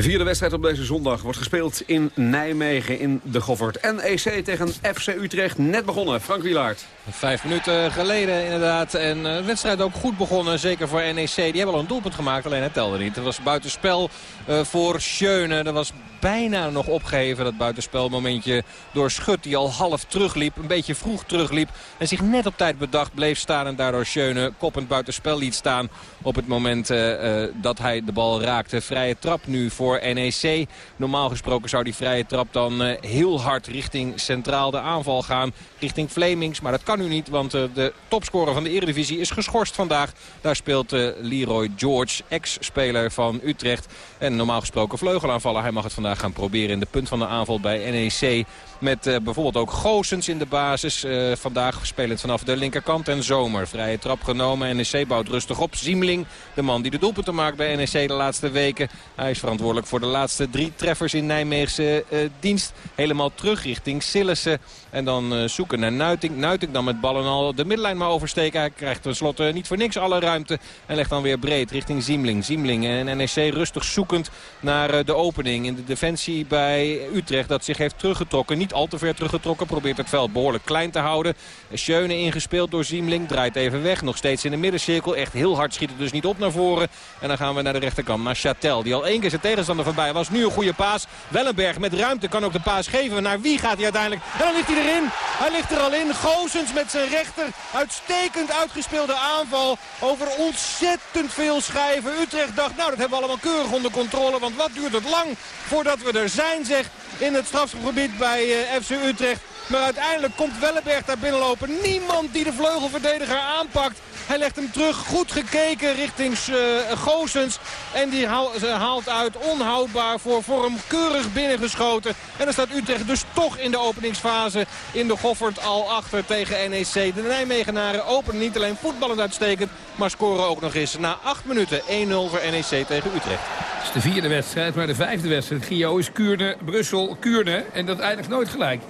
De vierde wedstrijd op deze zondag wordt gespeeld in Nijmegen in de Goffert. NEC tegen FC Utrecht net begonnen. Frank Wielaert. Vijf minuten geleden inderdaad. En eh, de wedstrijd ook goed begonnen. Zeker voor NEC. Die hebben al een doelpunt gemaakt. Alleen het telde niet. Het was buitenspel uh, voor Schöne. Er was bijna nog opgeheven dat buitenspelmomentje door Schut. Die al half terugliep. Een beetje vroeg terugliep. En zich net op tijd bedacht bleef staan. En daardoor Schöne koppend buitenspel liet staan. Op het moment uh, dat hij de bal raakte. Vrije trap nu voor NEC. Normaal gesproken zou die vrije trap dan heel hard richting centraal de aanval gaan. Richting Flemings. Maar dat kan nu niet, want de topscorer van de Eredivisie is geschorst vandaag. Daar speelt Leroy George, ex-speler van Utrecht. En normaal gesproken vleugelaanvaller. Hij mag het vandaag gaan proberen in de punt van de aanval bij NEC. Met uh, bijvoorbeeld ook Goosens in de basis. Uh, vandaag spelend vanaf de linkerkant en Zomer. Vrije trap genomen. NEC bouwt rustig op. Ziemling, de man die de doelpunten maakt bij NEC de laatste weken. Hij is verantwoordelijk voor de laatste drie treffers in Nijmeegse uh, dienst. Helemaal terug richting Sillessen. En dan zoeken naar Nuiting. Nuiting dan met ballen al de middenlijn maar oversteken. Hij krijgt tenslotte niet voor niks alle ruimte. En legt dan weer breed richting Ziemling. Ziemling en NEC rustig zoekend naar de opening in de defensie bij Utrecht. Dat zich heeft teruggetrokken. Al te ver teruggetrokken. Probeert het veld behoorlijk klein te houden. Schöne ingespeeld door Ziemling. Draait even weg. Nog steeds in de middencirkel. Echt heel hard schiet het dus niet op naar voren. En dan gaan we naar de rechterkant. Naar Chatel. Die al één keer zijn tegenstander voorbij was. Nu een goede paas. Wellenberg met ruimte kan ook de paas geven. Naar wie gaat hij uiteindelijk? En dan ligt hij erin. Hij ligt er al in. Goosens met zijn rechter. Uitstekend uitgespeelde aanval. Over ontzettend veel schijven. Utrecht dacht, nou dat hebben we allemaal keurig onder controle. Want wat duurt het lang voordat we er zijn, zegt in het strafgebied bij uh, FC Utrecht. Maar uiteindelijk komt Wellenberg daar binnenlopen. Niemand die de vleugelverdediger aanpakt. Hij legt hem terug. Goed gekeken richting uh, Goosens. En die haalt uit. Onhoudbaar voor Vorm. Keurig binnengeschoten. En dan staat Utrecht dus toch in de openingsfase in de Goffert al achter tegen NEC. De Nijmegenaren openen niet alleen voetballend uitstekend. Maar scoren ook nog eens na 8 minuten 1-0 voor NEC tegen Utrecht. Het is de vierde wedstrijd, maar de vijfde wedstrijd. Gio is Kuurne, Brussel, Kuurne. En dat eindigt nooit gelijk.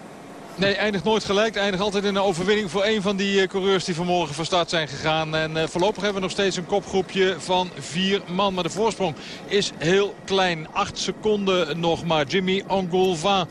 Nee, eindigt nooit gelijk. Eindigt altijd in een overwinning voor een van die coureurs die vanmorgen van start zijn gegaan. En uh, voorlopig hebben we nog steeds een kopgroepje van vier man. Maar de voorsprong is heel klein. Acht seconden nog maar. Jimmy Angolvin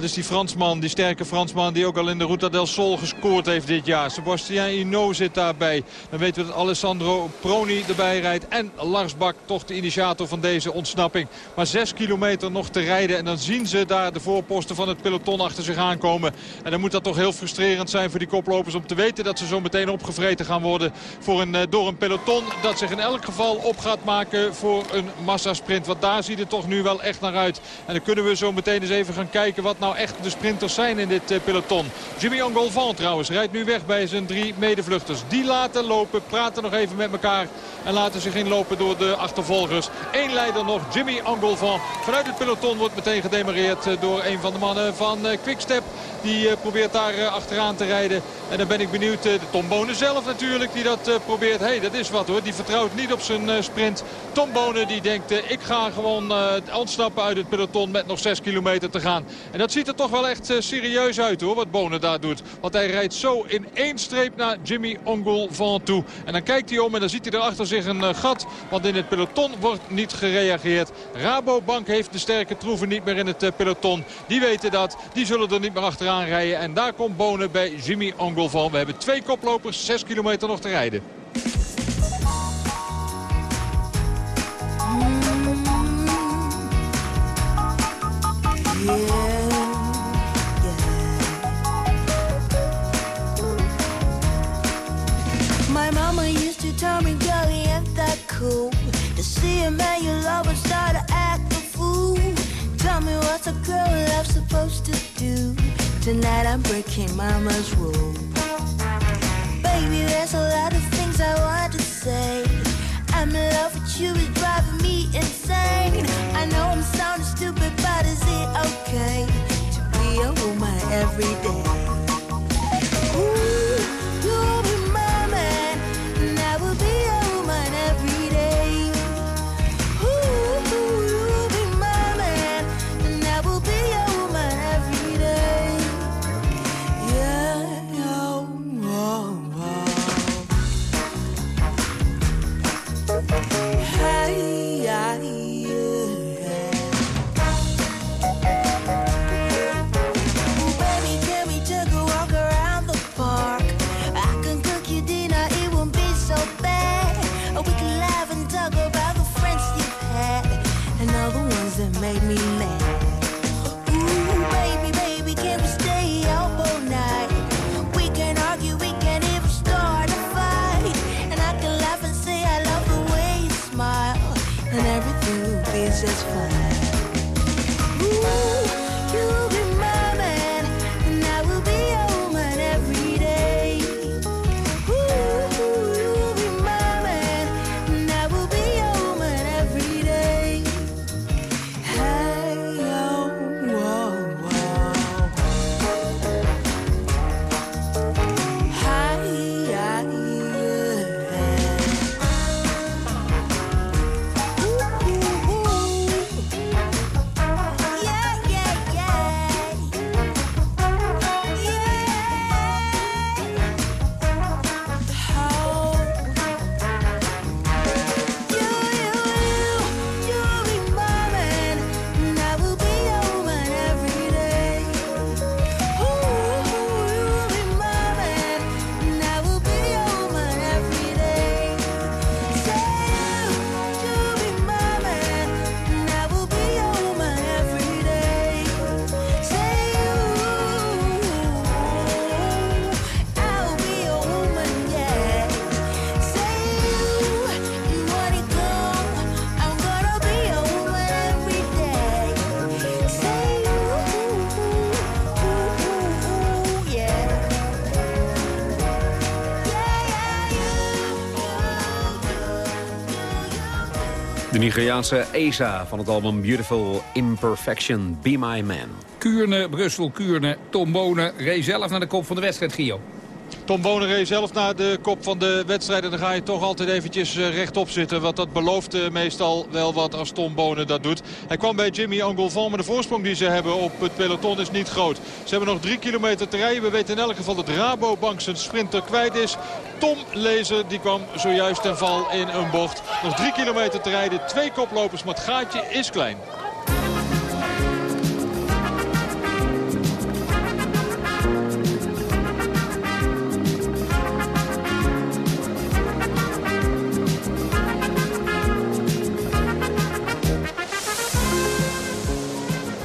dat is die Fransman, die sterke Fransman die ook al in de Ruta del Sol gescoord heeft dit jaar. Sebastien Hinault zit daarbij. Dan weten we dat Alessandro Proni erbij rijdt. En Lars Bak, toch de initiator van deze ontsnapping. Maar zes kilometer nog te rijden. En dan zien ze daar de voorposten van het peloton achter zich aankomen. En dan moet dat toch heel frustrerend zijn voor die koplopers om te weten dat ze zo meteen opgevreten gaan worden voor een, eh, door een peloton. Dat zich in elk geval op gaat maken voor een massasprint. Want daar ziet het toch nu wel echt naar uit. En dan kunnen we zo meteen eens even gaan kijken wat nou echt de sprinters zijn in dit eh, peloton. Jimmy Angolvan trouwens rijdt nu weg bij zijn drie medevluchters. Die laten lopen, praten nog even met elkaar en laten zich inlopen door de achtervolgers. Eén leider nog, Jimmy Angolvan. Vanuit het peloton wordt meteen gedemareerd eh, door een van de mannen van eh, Quickstep. Die probeert daar achteraan te rijden. En dan ben ik benieuwd, de Tom Bonen zelf natuurlijk, die dat probeert. Hé, hey, dat is wat hoor. Die vertrouwt niet op zijn sprint. Tom Bonen die denkt, ik ga gewoon ontsnappen uit het peloton met nog 6 kilometer te gaan. En dat ziet er toch wel echt serieus uit hoor, wat Bonen daar doet. Want hij rijdt zo in één streep naar Jimmy Ongol van toe. En dan kijkt hij om en dan ziet hij er achter zich een gat. Want in het peloton wordt niet gereageerd. Rabobank heeft de sterke troeven niet meer in het peloton. Die weten dat. Die zullen er niet meer achteraan rijden. En daar komt Bonen bij Jimmy Ongol van. We hebben twee koplopers, 6 kilometer nog te rijden. My tell me, girl, he ain't that cool. To see a man you love and start to act a fool. Tell me what's a girl love supposed to do? Tonight I'm breaking mama's rule. Baby, there's a lot of things I want to say. I'm in love with you, it's driving me insane. I know I'm sounding stupid, but is it okay to be a woman every day? Ooh, and made me mad. Nigeriaanse ESA van het album Beautiful Imperfection, Be My Man. Kuurne, Brussel, Kuurne, Tom Bonen reed zelf naar de kop van de wedstrijd, Gio. Tom Bonen reed zelf naar de kop van de wedstrijd. En dan ga je toch altijd eventjes eh, rechtop zitten. Want dat belooft eh, meestal wel wat als Tom Bonen dat doet. Hij kwam bij Jimmy Angolvan. Maar de voorsprong die ze hebben op het peloton is niet groot. Ze hebben nog drie kilometer te rijden. We weten in elk geval dat Rabobank zijn sprinter kwijt is. Tom Lezer die kwam zojuist ten val in een bocht. Nog drie kilometer te rijden. Twee koplopers, maar het gaatje is klein.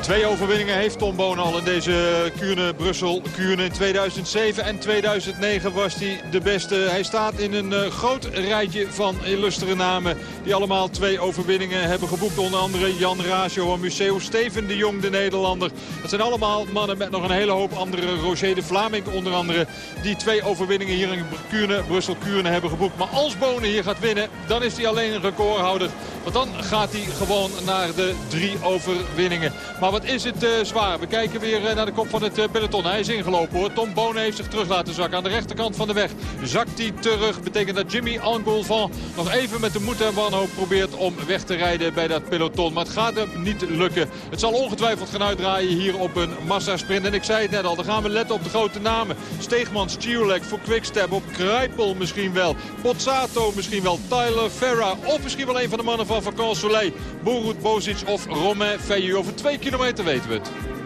Twee overwinningen heeft Tom Bonen al in deze Kuurne, Brussel, Kuurne. In 2007 en 2009 was hij de beste. Hij staat in een uh, groot rijtje van illustere namen. Die allemaal twee overwinningen hebben geboekt. Onder andere Jan Raas, Johan Museo, Steven de Jong, de Nederlander. Het zijn allemaal mannen met nog een hele hoop andere. Roger de Vlaming onder andere. Die twee overwinningen hier in Kuurne, Brussel, Kuurne hebben geboekt. Maar als Bonen hier gaat winnen, dan is hij alleen een recordhouder. Want dan gaat hij gewoon naar de drie overwinningen. Maar wat is het uh, zwaar. We kijken weer uh, naar de kop van het uh, peloton. Hij is ingelopen hoor. Tom Bonen heeft zich terug laten zakken. Aan de rechterkant van de weg zakt hij terug. Betekent dat Jimmy Angolvan nog even met de moed en wanhoop probeert om weg te rijden bij dat peloton. Maar het gaat hem niet lukken. Het zal ongetwijfeld gaan uitdraaien hier op een massasprint. En ik zei het net al, dan gaan we letten op de grote namen. Steegmans, Chiolek voor Quickstep, op Kruipel misschien wel. Pozzato misschien wel, Tyler Ferra of misschien wel een van de mannen van Vacan Soleil. Borut Bozic of Romain Feiju. Over twee kilometer weten we het.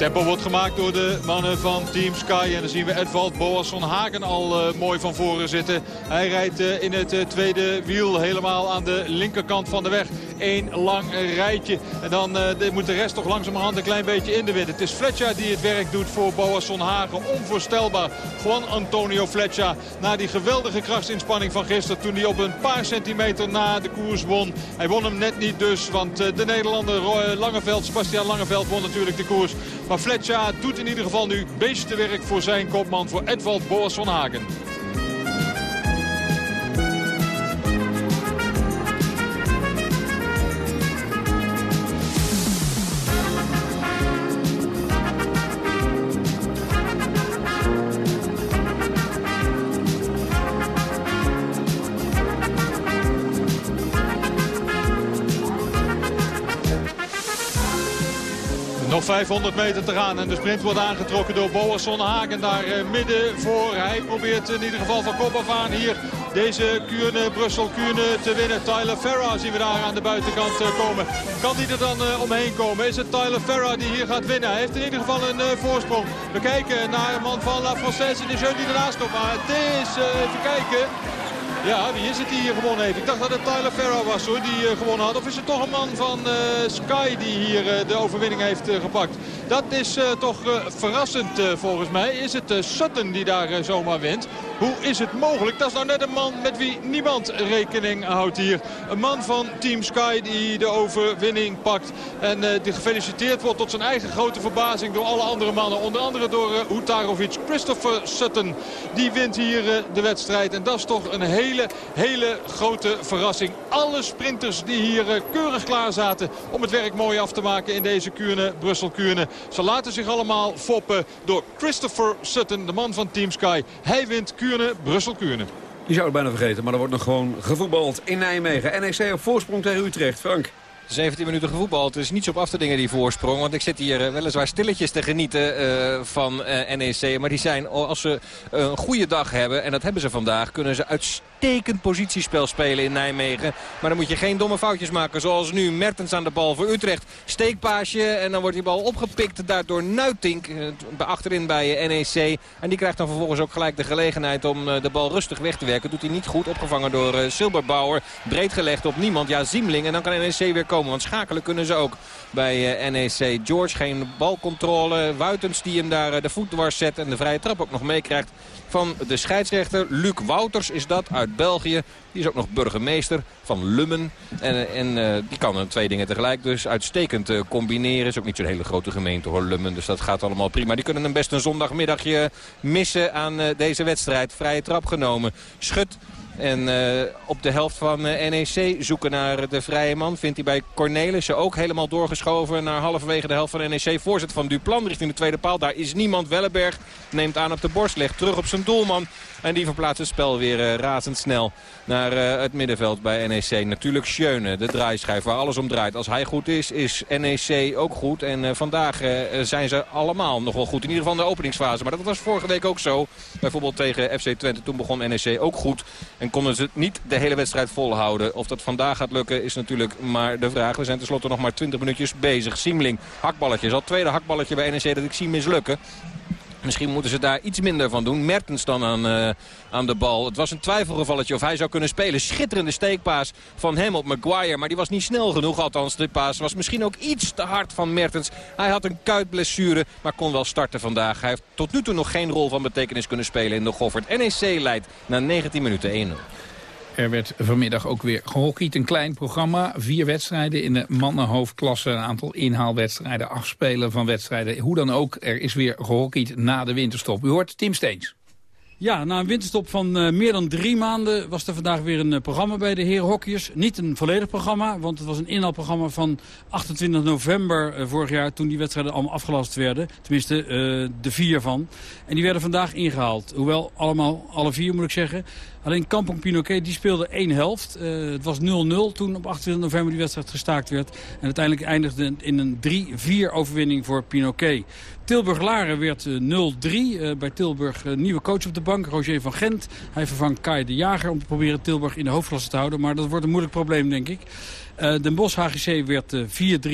Tempo wordt gemaakt door de mannen van Team Sky. En dan zien we Edvald Boasson Hagen al uh, mooi van voren zitten. Hij rijdt uh, in het uh, tweede wiel helemaal aan de linkerkant van de weg. Eén lang rijtje. En dan moet de rest toch langzamerhand een klein beetje in de wind. Het is Fletcher die het werk doet voor Boasson Hagen. Onvoorstelbaar. Juan Antonio Fletcher. Na die geweldige krachtsinspanning van gisteren. Toen hij op een paar centimeter na de koers won. Hij won hem net niet dus. Want de Nederlander Langeveld, Sebastian Langeveld won natuurlijk de koers. Maar Fletcher doet in ieder geval nu beestenwerk voor zijn kopman, voor Edvald Boas van Hagen. 500 meter te gaan en de sprint wordt aangetrokken door Boasson Hagen daar midden voor. Hij probeert in ieder geval van kop af aan hier deze Kuurne, Brussel Kuurne te winnen. Tyler Ferra zien we daar aan de buitenkant komen. Kan hij er dan uh, omheen komen? Is het Tyler Ferra die hier gaat winnen? Hij heeft in ieder geval een voorsprong. We kijken naar een man van La Française de Jeune die ernaast komt. Maar het is, even kijken... Ja, wie is het die hier gewonnen heeft? Ik dacht dat het Tyler Ferro was hoor, die uh, gewonnen had. Of is het toch een man van uh, Sky die hier uh, de overwinning heeft gepakt? Dat is toch verrassend volgens mij. Is het Sutton die daar zomaar wint? Hoe is het mogelijk? Dat is nou net een man met wie niemand rekening houdt hier. Een man van Team Sky die de overwinning pakt. En die gefeliciteerd wordt tot zijn eigen grote verbazing door alle andere mannen. Onder andere door uh, Utarovic. Christopher Sutton. Die wint hier de wedstrijd. En dat is toch een hele hele, grote verrassing. Alle sprinters die hier keurig klaar zaten om het werk mooi af te maken in deze Kuurne, Brussel-Kuurne. Ze laten zich allemaal foppen door Christopher Sutton, de man van Team Sky. Hij wint Kuurne, Brussel-Kuurne. Je zou het bijna vergeten, maar er wordt nog gewoon gevoetbald in Nijmegen. NEC op voorsprong tegen Utrecht. Frank. 17 minuten gevoetbald. Er is niets op af te dingen die voorsprong. Want ik zit hier uh, weliswaar stilletjes te genieten uh, van uh, NEC. Maar die zijn, als ze een goede dag hebben, en dat hebben ze vandaag, kunnen ze uitstekend uitstekend positiespel spelen in Nijmegen. Maar dan moet je geen domme foutjes maken. Zoals nu Mertens aan de bal voor Utrecht. Steekpaasje en dan wordt die bal opgepikt daardoor Nuitink. eh, Achterin bij NEC. En die krijgt dan vervolgens ook gelijk de gelegenheid om eh, de bal rustig weg te werken. Doet hij niet goed. Opgevangen door eh, Silberbauer. Breed gelegd op niemand. Ja, Ziemling. En dan kan NEC weer komen. Want schakelen kunnen ze ook bij NEC. George geen balcontrole. Wuitens die hem daar de voet dwars zet. En de vrije trap ook nog meekrijgt van de scheidsrechter. Luc Wouters is dat uit België. Die is ook nog burgemeester van Lummen. En, en eh, die kan twee dingen tegelijk dus uitstekend eh, combineren. Is ook niet zo'n hele grote gemeente hoor, Lummen. Dus dat gaat allemaal prima. Die kunnen hem best een zondagmiddagje missen aan eh, deze wedstrijd. Vrije trap genomen. Schut en eh, op de helft van eh, NEC zoeken naar de vrije man. Vindt hij bij Cornelissen ook helemaal doorgeschoven naar halverwege de helft van NEC. Voorzet van Duplan richting de tweede paal. Daar is niemand. Wellenberg neemt aan op de borst. Legt terug op zijn doelman. En die verplaatst het spel weer eh, razendsnel naar het middenveld bij NEC. Natuurlijk Schöne, de draaischijf waar alles om draait. Als hij goed is, is NEC ook goed. En vandaag zijn ze allemaal nog wel goed. In ieder geval de openingsfase. Maar dat was vorige week ook zo. Bijvoorbeeld tegen FC Twente. Toen begon NEC ook goed. En konden ze niet de hele wedstrijd volhouden. Of dat vandaag gaat lukken is natuurlijk maar de vraag. We zijn tenslotte nog maar 20 minuutjes bezig. Siemling, hakballetje. Is al het tweede hakballetje bij NEC dat ik zie mislukken. Misschien moeten ze daar iets minder van doen. Mertens dan aan, eh, aan de bal. Het was een twijfelgevalletje of hij zou kunnen spelen. Schitterende steekpaas van hem op Maguire. Maar die was niet snel genoeg. Althans, de paas was misschien ook iets te hard van Mertens. Hij had een kuitblessure, maar kon wel starten vandaag. Hij heeft tot nu toe nog geen rol van betekenis kunnen spelen in de Goffert. NEC leidt na 19 minuten 1-0. Er werd vanmiddag ook weer gehockeyd. Een klein programma, vier wedstrijden in de mannenhoofdklasse. Een aantal inhaalwedstrijden, afspelen van wedstrijden. Hoe dan ook, er is weer gehockeyd na de winterstop. U hoort Tim Steens. Ja, na een winterstop van eh, meer dan drie maanden was er vandaag weer een eh, programma bij de heren hockeyers. Niet een volledig programma, want het was een inhaalprogramma van 28 november eh, vorig jaar... toen die wedstrijden allemaal afgelast werden. Tenminste, de vier van. En die werden vandaag ingehaald. Hoewel allemaal, alle vier moet ik zeggen. Alleen Kampong Pinoquet, die speelde één helft. Eh, het was 0-0 toen op 28 november die wedstrijd gestaakt werd. En uiteindelijk eindigde in een 3-4 overwinning voor Pinoquet. Tilburg-Laren werd eh, 0-3. Eh, bij Tilburg eh, nieuwe coach op de bank, Roger van Gent. Hij vervangt Kai de Jager om te proberen Tilburg in de hoofdklasse te houden. Maar dat wordt een moeilijk probleem, denk ik. Eh, Den Bosch HGC werd eh,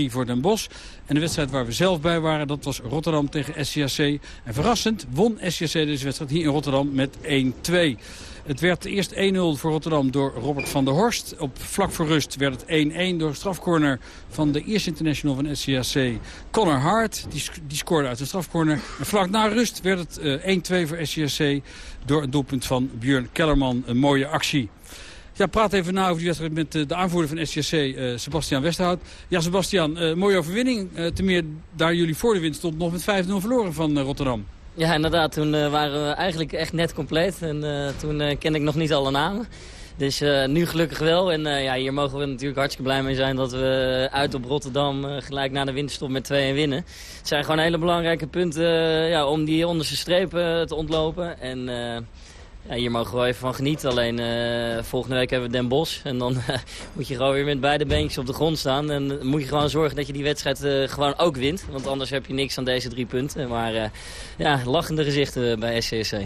4-3 voor Den Bosch. En de wedstrijd waar we zelf bij waren, dat was Rotterdam tegen SCAC. En verrassend won SCAC deze wedstrijd hier in Rotterdam met 1-2. Het werd eerst 1-0 voor Rotterdam door Robert van der Horst. Op vlak voor rust werd het 1-1 door strafcorner van de eerste international van SCAC. Connor Hart, die, die scoorde uit de strafcorner. Vlak na rust werd het eh, 1-2 voor SCAC door een doelpunt van Björn Kellerman. Een mooie actie. Ja, praat even na over die wedstrijd met eh, de aanvoerder van SCC, eh Sebastian Westerhout. Ja, Sebastian, eh, mooie overwinning. Eh ten meer daar jullie voor de winst stond nog met 5-0 verloren van eh, Rotterdam. Ja, inderdaad. Toen eh, waren we eigenlijk echt net compleet. En eh, toen eh kende ik nog niet alle namen. Dus nu gelukkig wel. En ja, hier mogen we natuurlijk hartstikke blij mee zijn dat we uit op Rotterdam gelijk na de winterstop met 2-1 winnen. Het zijn gewoon hele belangrijke punten ja, om die onderste strepen eh, te ontlopen. En hier mogen we wel even van genieten. Alleen eh, volgende week hebben we Den Bosch. En dan eh, moet je gewoon weer met beide beentjes op de grond staan. En dan moet je gewoon zorgen dat je die wedstrijd eh, gewoon ook wint. Want anders heb je niks aan deze drie punten. Maar eh, ja, lachende gezichten bij SCSC.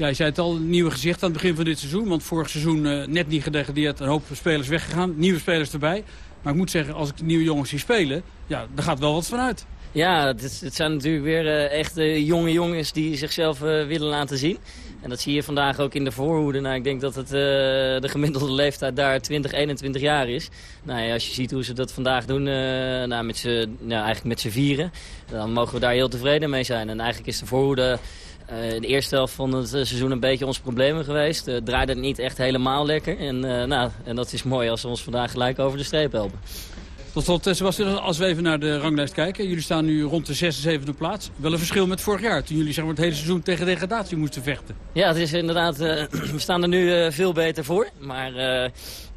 Ja, je zei het al, nieuwe gezicht aan het begin van dit seizoen. Want vorig seizoen eh, net niet gedegradeerd, een hoop spelers weggegaan. Nieuwe spelers erbij. Maar ik moet zeggen, als ik de nieuwe jongens zie spelen, ja, daar gaat wel wat van uit. Ja, het, het zijn natuurlijk weer eh, echt eh, jonge jongens die zichzelf eh, willen laten zien. En dat zie je vandaag ook in de voorhoede. Nou, ik denk dat het, de gemiddelde leeftijd daar 20, 21 jaar is. Nou, als je ziet hoe ze dat vandaag doen, nou, met nou, eigenlijk met z'n vieren, dan mogen we daar heel tevreden mee zijn. En eigenlijk is de voorhoede in de eerste helft van het seizoen een beetje ons probleem geweest. Draaide het niet echt helemaal lekker. En, nou, en dat is mooi als ze ons vandaag gelijk over de streep helpen. Tot slot, eh, Sebastian, als we even naar de ranglijst kijken. Jullie staan nu rond de 6 en 7e plaats. Wel een verschil met vorig jaar, toen jullie zeg maar, het hele seizoen tegen degradatie moesten vechten. Ja, het is inderdaad, eh, we staan er nu eh, veel beter voor. Maar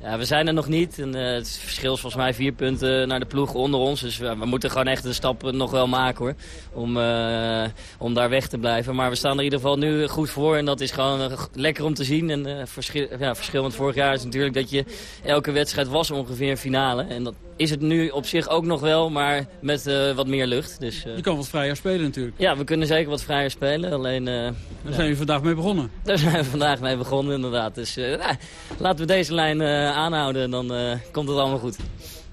ja, we zijn er nog niet. En, eh, het verschil is volgens mij vier punten naar de ploeg onder ons. Dus we, we moeten gewoon echt de stap nog wel maken hoor. Om, eh, om daar weg te blijven. Maar we staan er in ieder geval nu goed voor. En dat is gewoon eh, lekker om te zien. En verschil, ja, verschil met vorig jaar is natuurlijk dat je elke wedstrijd was ongeveer een finale. En dat, is het nu op zich ook nog wel, maar met wat meer lucht. Dus, Je kan wat vrijer spelen natuurlijk. ja, we kunnen zeker wat vrijer spelen. Alleen, Daar ja, zijn we vandaag mee begonnen. daar zijn we vandaag mee begonnen inderdaad. Dus laten we deze lijn aanhouden en dan eh, komt het allemaal goed.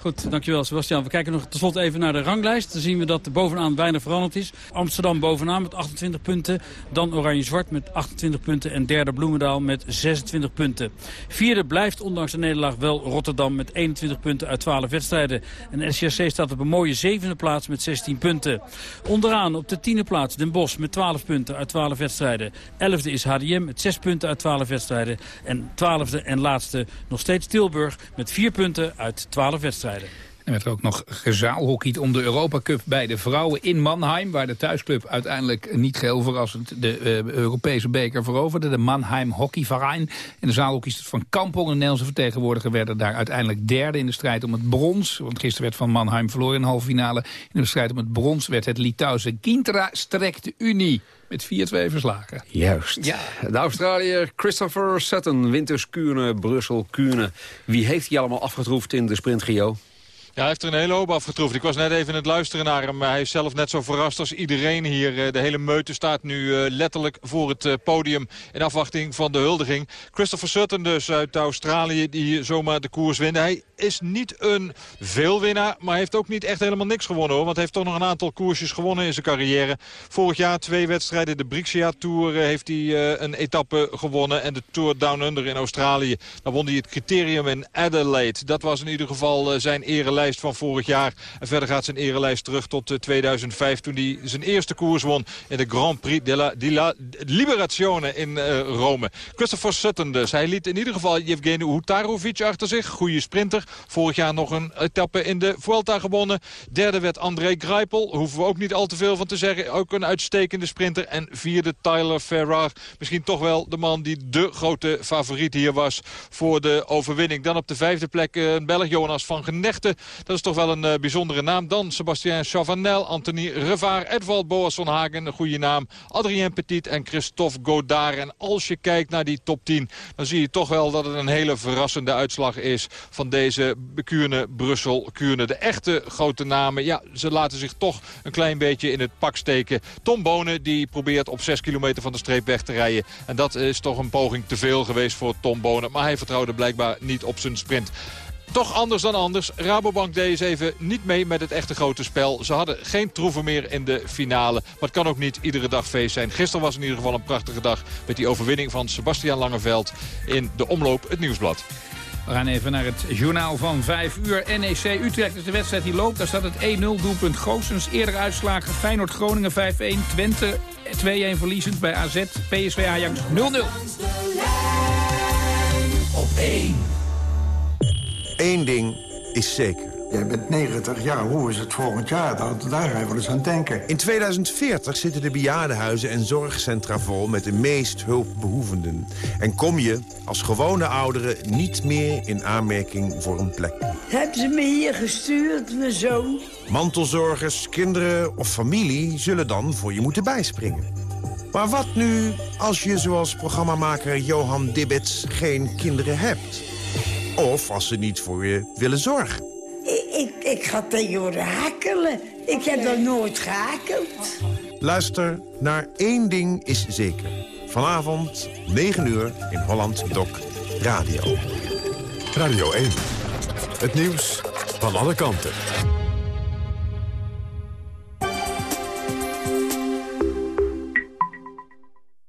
Goed, dankjewel Sebastian. We kijken nog tenslotte even naar de ranglijst. Dan zien we dat bovenaan weinig veranderd is. Amsterdam bovenaan met 28 punten. Dan Oranje-Zwart met 28 punten. En derde Bloemendaal met 26 punten. Vierde blijft ondanks de nederlaag wel Rotterdam met 21 punten uit 12 wedstrijden. En SCRC staat op een mooie zevende plaats met 16 punten. Onderaan op de tiende plaats Den Bosch met 12 punten uit 12 wedstrijden. Elfde is HDM met 6 punten uit 12 wedstrijden. En twaalfde en laatste nog steeds Tilburg met 4 punten uit 12 wedstrijden. En werd er ook nog gezaalhockeyd om de Europa Cup bij de vrouwen in Mannheim... waar de thuisclub uiteindelijk niet geheel verrassend de eh, Europese beker veroverde. De Mannheim Hockeyverein. En de zaalhockeysters van Kampong, de Nederlandse vertegenwoordiger... werden daar uiteindelijk derde in de strijd om het brons. Want gisteren werd van Mannheim verloren in de halve finale. In de strijd om het brons werd het Litouwse Gintra Strek de Unie met 4-2 verslagen. Juist. Ja. De Australiër Christopher Sutton, Winters Kuurne, Brussel Kuurne. Wie heeft hij allemaal afgetroefd in de sprint, Gio? Ja, hij heeft er een hele hoop afgetroefd. Ik was net even in het luisteren naar hem. Hij is zelf net zo verrast als iedereen hier. Eh, De hele meute staat nu eh, letterlijk voor het eh, podium in afwachting van de huldiging. Christopher Sutton dus uit Australië die zomaar de koers wint. Hij is niet een veelwinnaar, maar heeft ook niet echt helemaal niks gewonnen. hoor. Want heeft toch nog een aantal koersjes gewonnen in zijn carrière. Vorig jaar twee wedstrijden. De Brixia Tour eh, heeft hij eh, een etappe gewonnen. En de Tour Down Under in Australië. Dan won hij het criterium in Adelaide. Dat was in ieder geval eh, zijn erelijst van vorig jaar. En verder gaat zijn erelijst terug tot eh, 2005 toen hij zijn eerste koers won in de Grand Prix della, della Liberazione in Rome. Christopher Sutton dus. Hij liet in ieder geval Yevgeny Hutarovic achter zich. Goede sprinter. Vorig jaar nog een etappe in de Vuelta gewonnen. Derde werd André Greipel. Hoeven we ook niet al te veel van te zeggen. Ook een uitstekende sprinter. En vierde Tyler Ferrar. Misschien toch wel de man die de grote favoriet hier was voor de overwinning. Dan op de vijfde plek eh, een Belg, Jonas van Genechten. Dat is toch wel een eh, bijzondere naam. Dan Sebastien Chavanel, Anthony Revaar, Edvald Boasson Hagen, een goede naam. Adrien Petit en Christophe Godard. En als je kijkt naar die top 10, dan zie je toch wel dat het een hele verrassende uitslag is van deze Kuurne, Brussel, Kuurne. De echte grote namen, ja, ze laten zich toch een klein beetje in het pak steken. Tom Bonen, die probeert op 6 kilometer van de streep weg te rijden. En dat is toch een poging te veel geweest voor Tom Bonen. Maar hij vertrouwde blijkbaar niet op zijn sprint. Toch anders dan anders. Rabobank deed eens even niet mee met het echte grote spel. Ze hadden geen troeven meer in de finale. Maar het kan ook niet iedere dag feest zijn. Gisteren was in ieder geval een prachtige dag met die overwinning van Sebastian Langeveld in de omloop het Nieuwsblad. We gaan even naar het journaal van 5 uur. NEC Utrecht is de wedstrijd die loopt. Daar staat het 1-0 doelpunt Goossens. Eerder uitslagen Feyenoord Groningen 5-1. Twente 2-1 verliezend bij AZ. PSV Ajax 0-0. Op 1. Eén ding is zeker. Jij bent 90 jaar, hoe is het volgend jaar? Daar, daar ga je wel eens aan denken. In 2040 zitten de bejaardenhuizen en zorgcentra vol met de meest hulpbehoevenden. En kom je als gewone ouderen niet meer in aanmerking voor een plek. Hebben ze me hier gestuurd, mijn zoon? Mantelzorgers, kinderen of familie zullen dan voor je moeten bijspringen. Maar wat nu als je zoals programmamaker Johan Dibbets geen kinderen hebt? Of als ze niet voor je willen zorgen? Ik, ik, ga tegenwoordig hakelen. Ik heb nog nooit gehakeld. Luister naar één ding is zeker. Vanavond, 9 uur, in Holland Doc Radio. Radio 1. Het nieuws van alle kanten.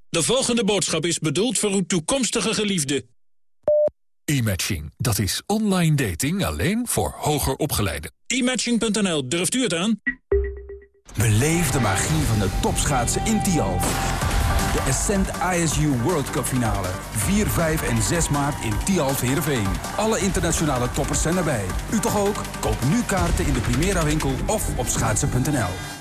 De volgende boodschap is bedoeld voor uw toekomstige geliefde. E-matching, dat is online dating alleen voor hoger opgeleiden. E-matching.nl, durft u het aan? Beleef de magie van de topschaatsen in Tialf. De Ascent ISU World Cup finale. 4, 5 en 6 maart in Tialf Heerenveen. Alle internationale toppers zijn erbij. U toch ook? Koop nu kaarten in de Primera winkel of op schaatsen.nl.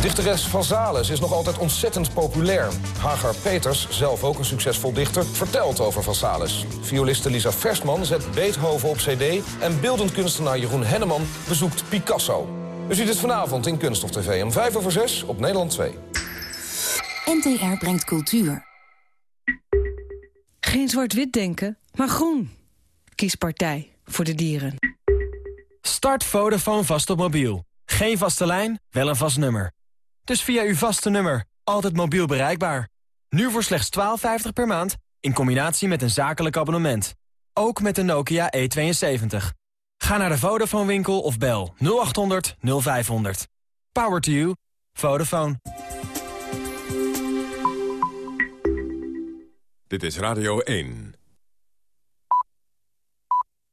Dichteres Van Zales is nog altijd ontzettend populair. Hagar Peters, zelf ook een succesvol dichter, vertelt over Van Zales. Violiste Lisa Versman zet Beethoven op cd... en beeldend kunstenaar Jeroen Henneman bezoekt Picasso. U ziet het vanavond in Kunststof TV om 5 over 6 op Nederland 2. NTR brengt cultuur. Geen zwart-wit denken, maar groen. Kies partij voor de dieren. Start Vodafone vast op mobiel. Geen vaste lijn, wel een vast nummer. Dus via uw vaste nummer, altijd mobiel bereikbaar. Nu voor slechts 12,50 per maand, in combinatie met een zakelijk abonnement. Ook met de Nokia E72. Ga naar de Vodafone winkel of bel 0800 0500. Power to you. Vodafone. Dit is Radio 1.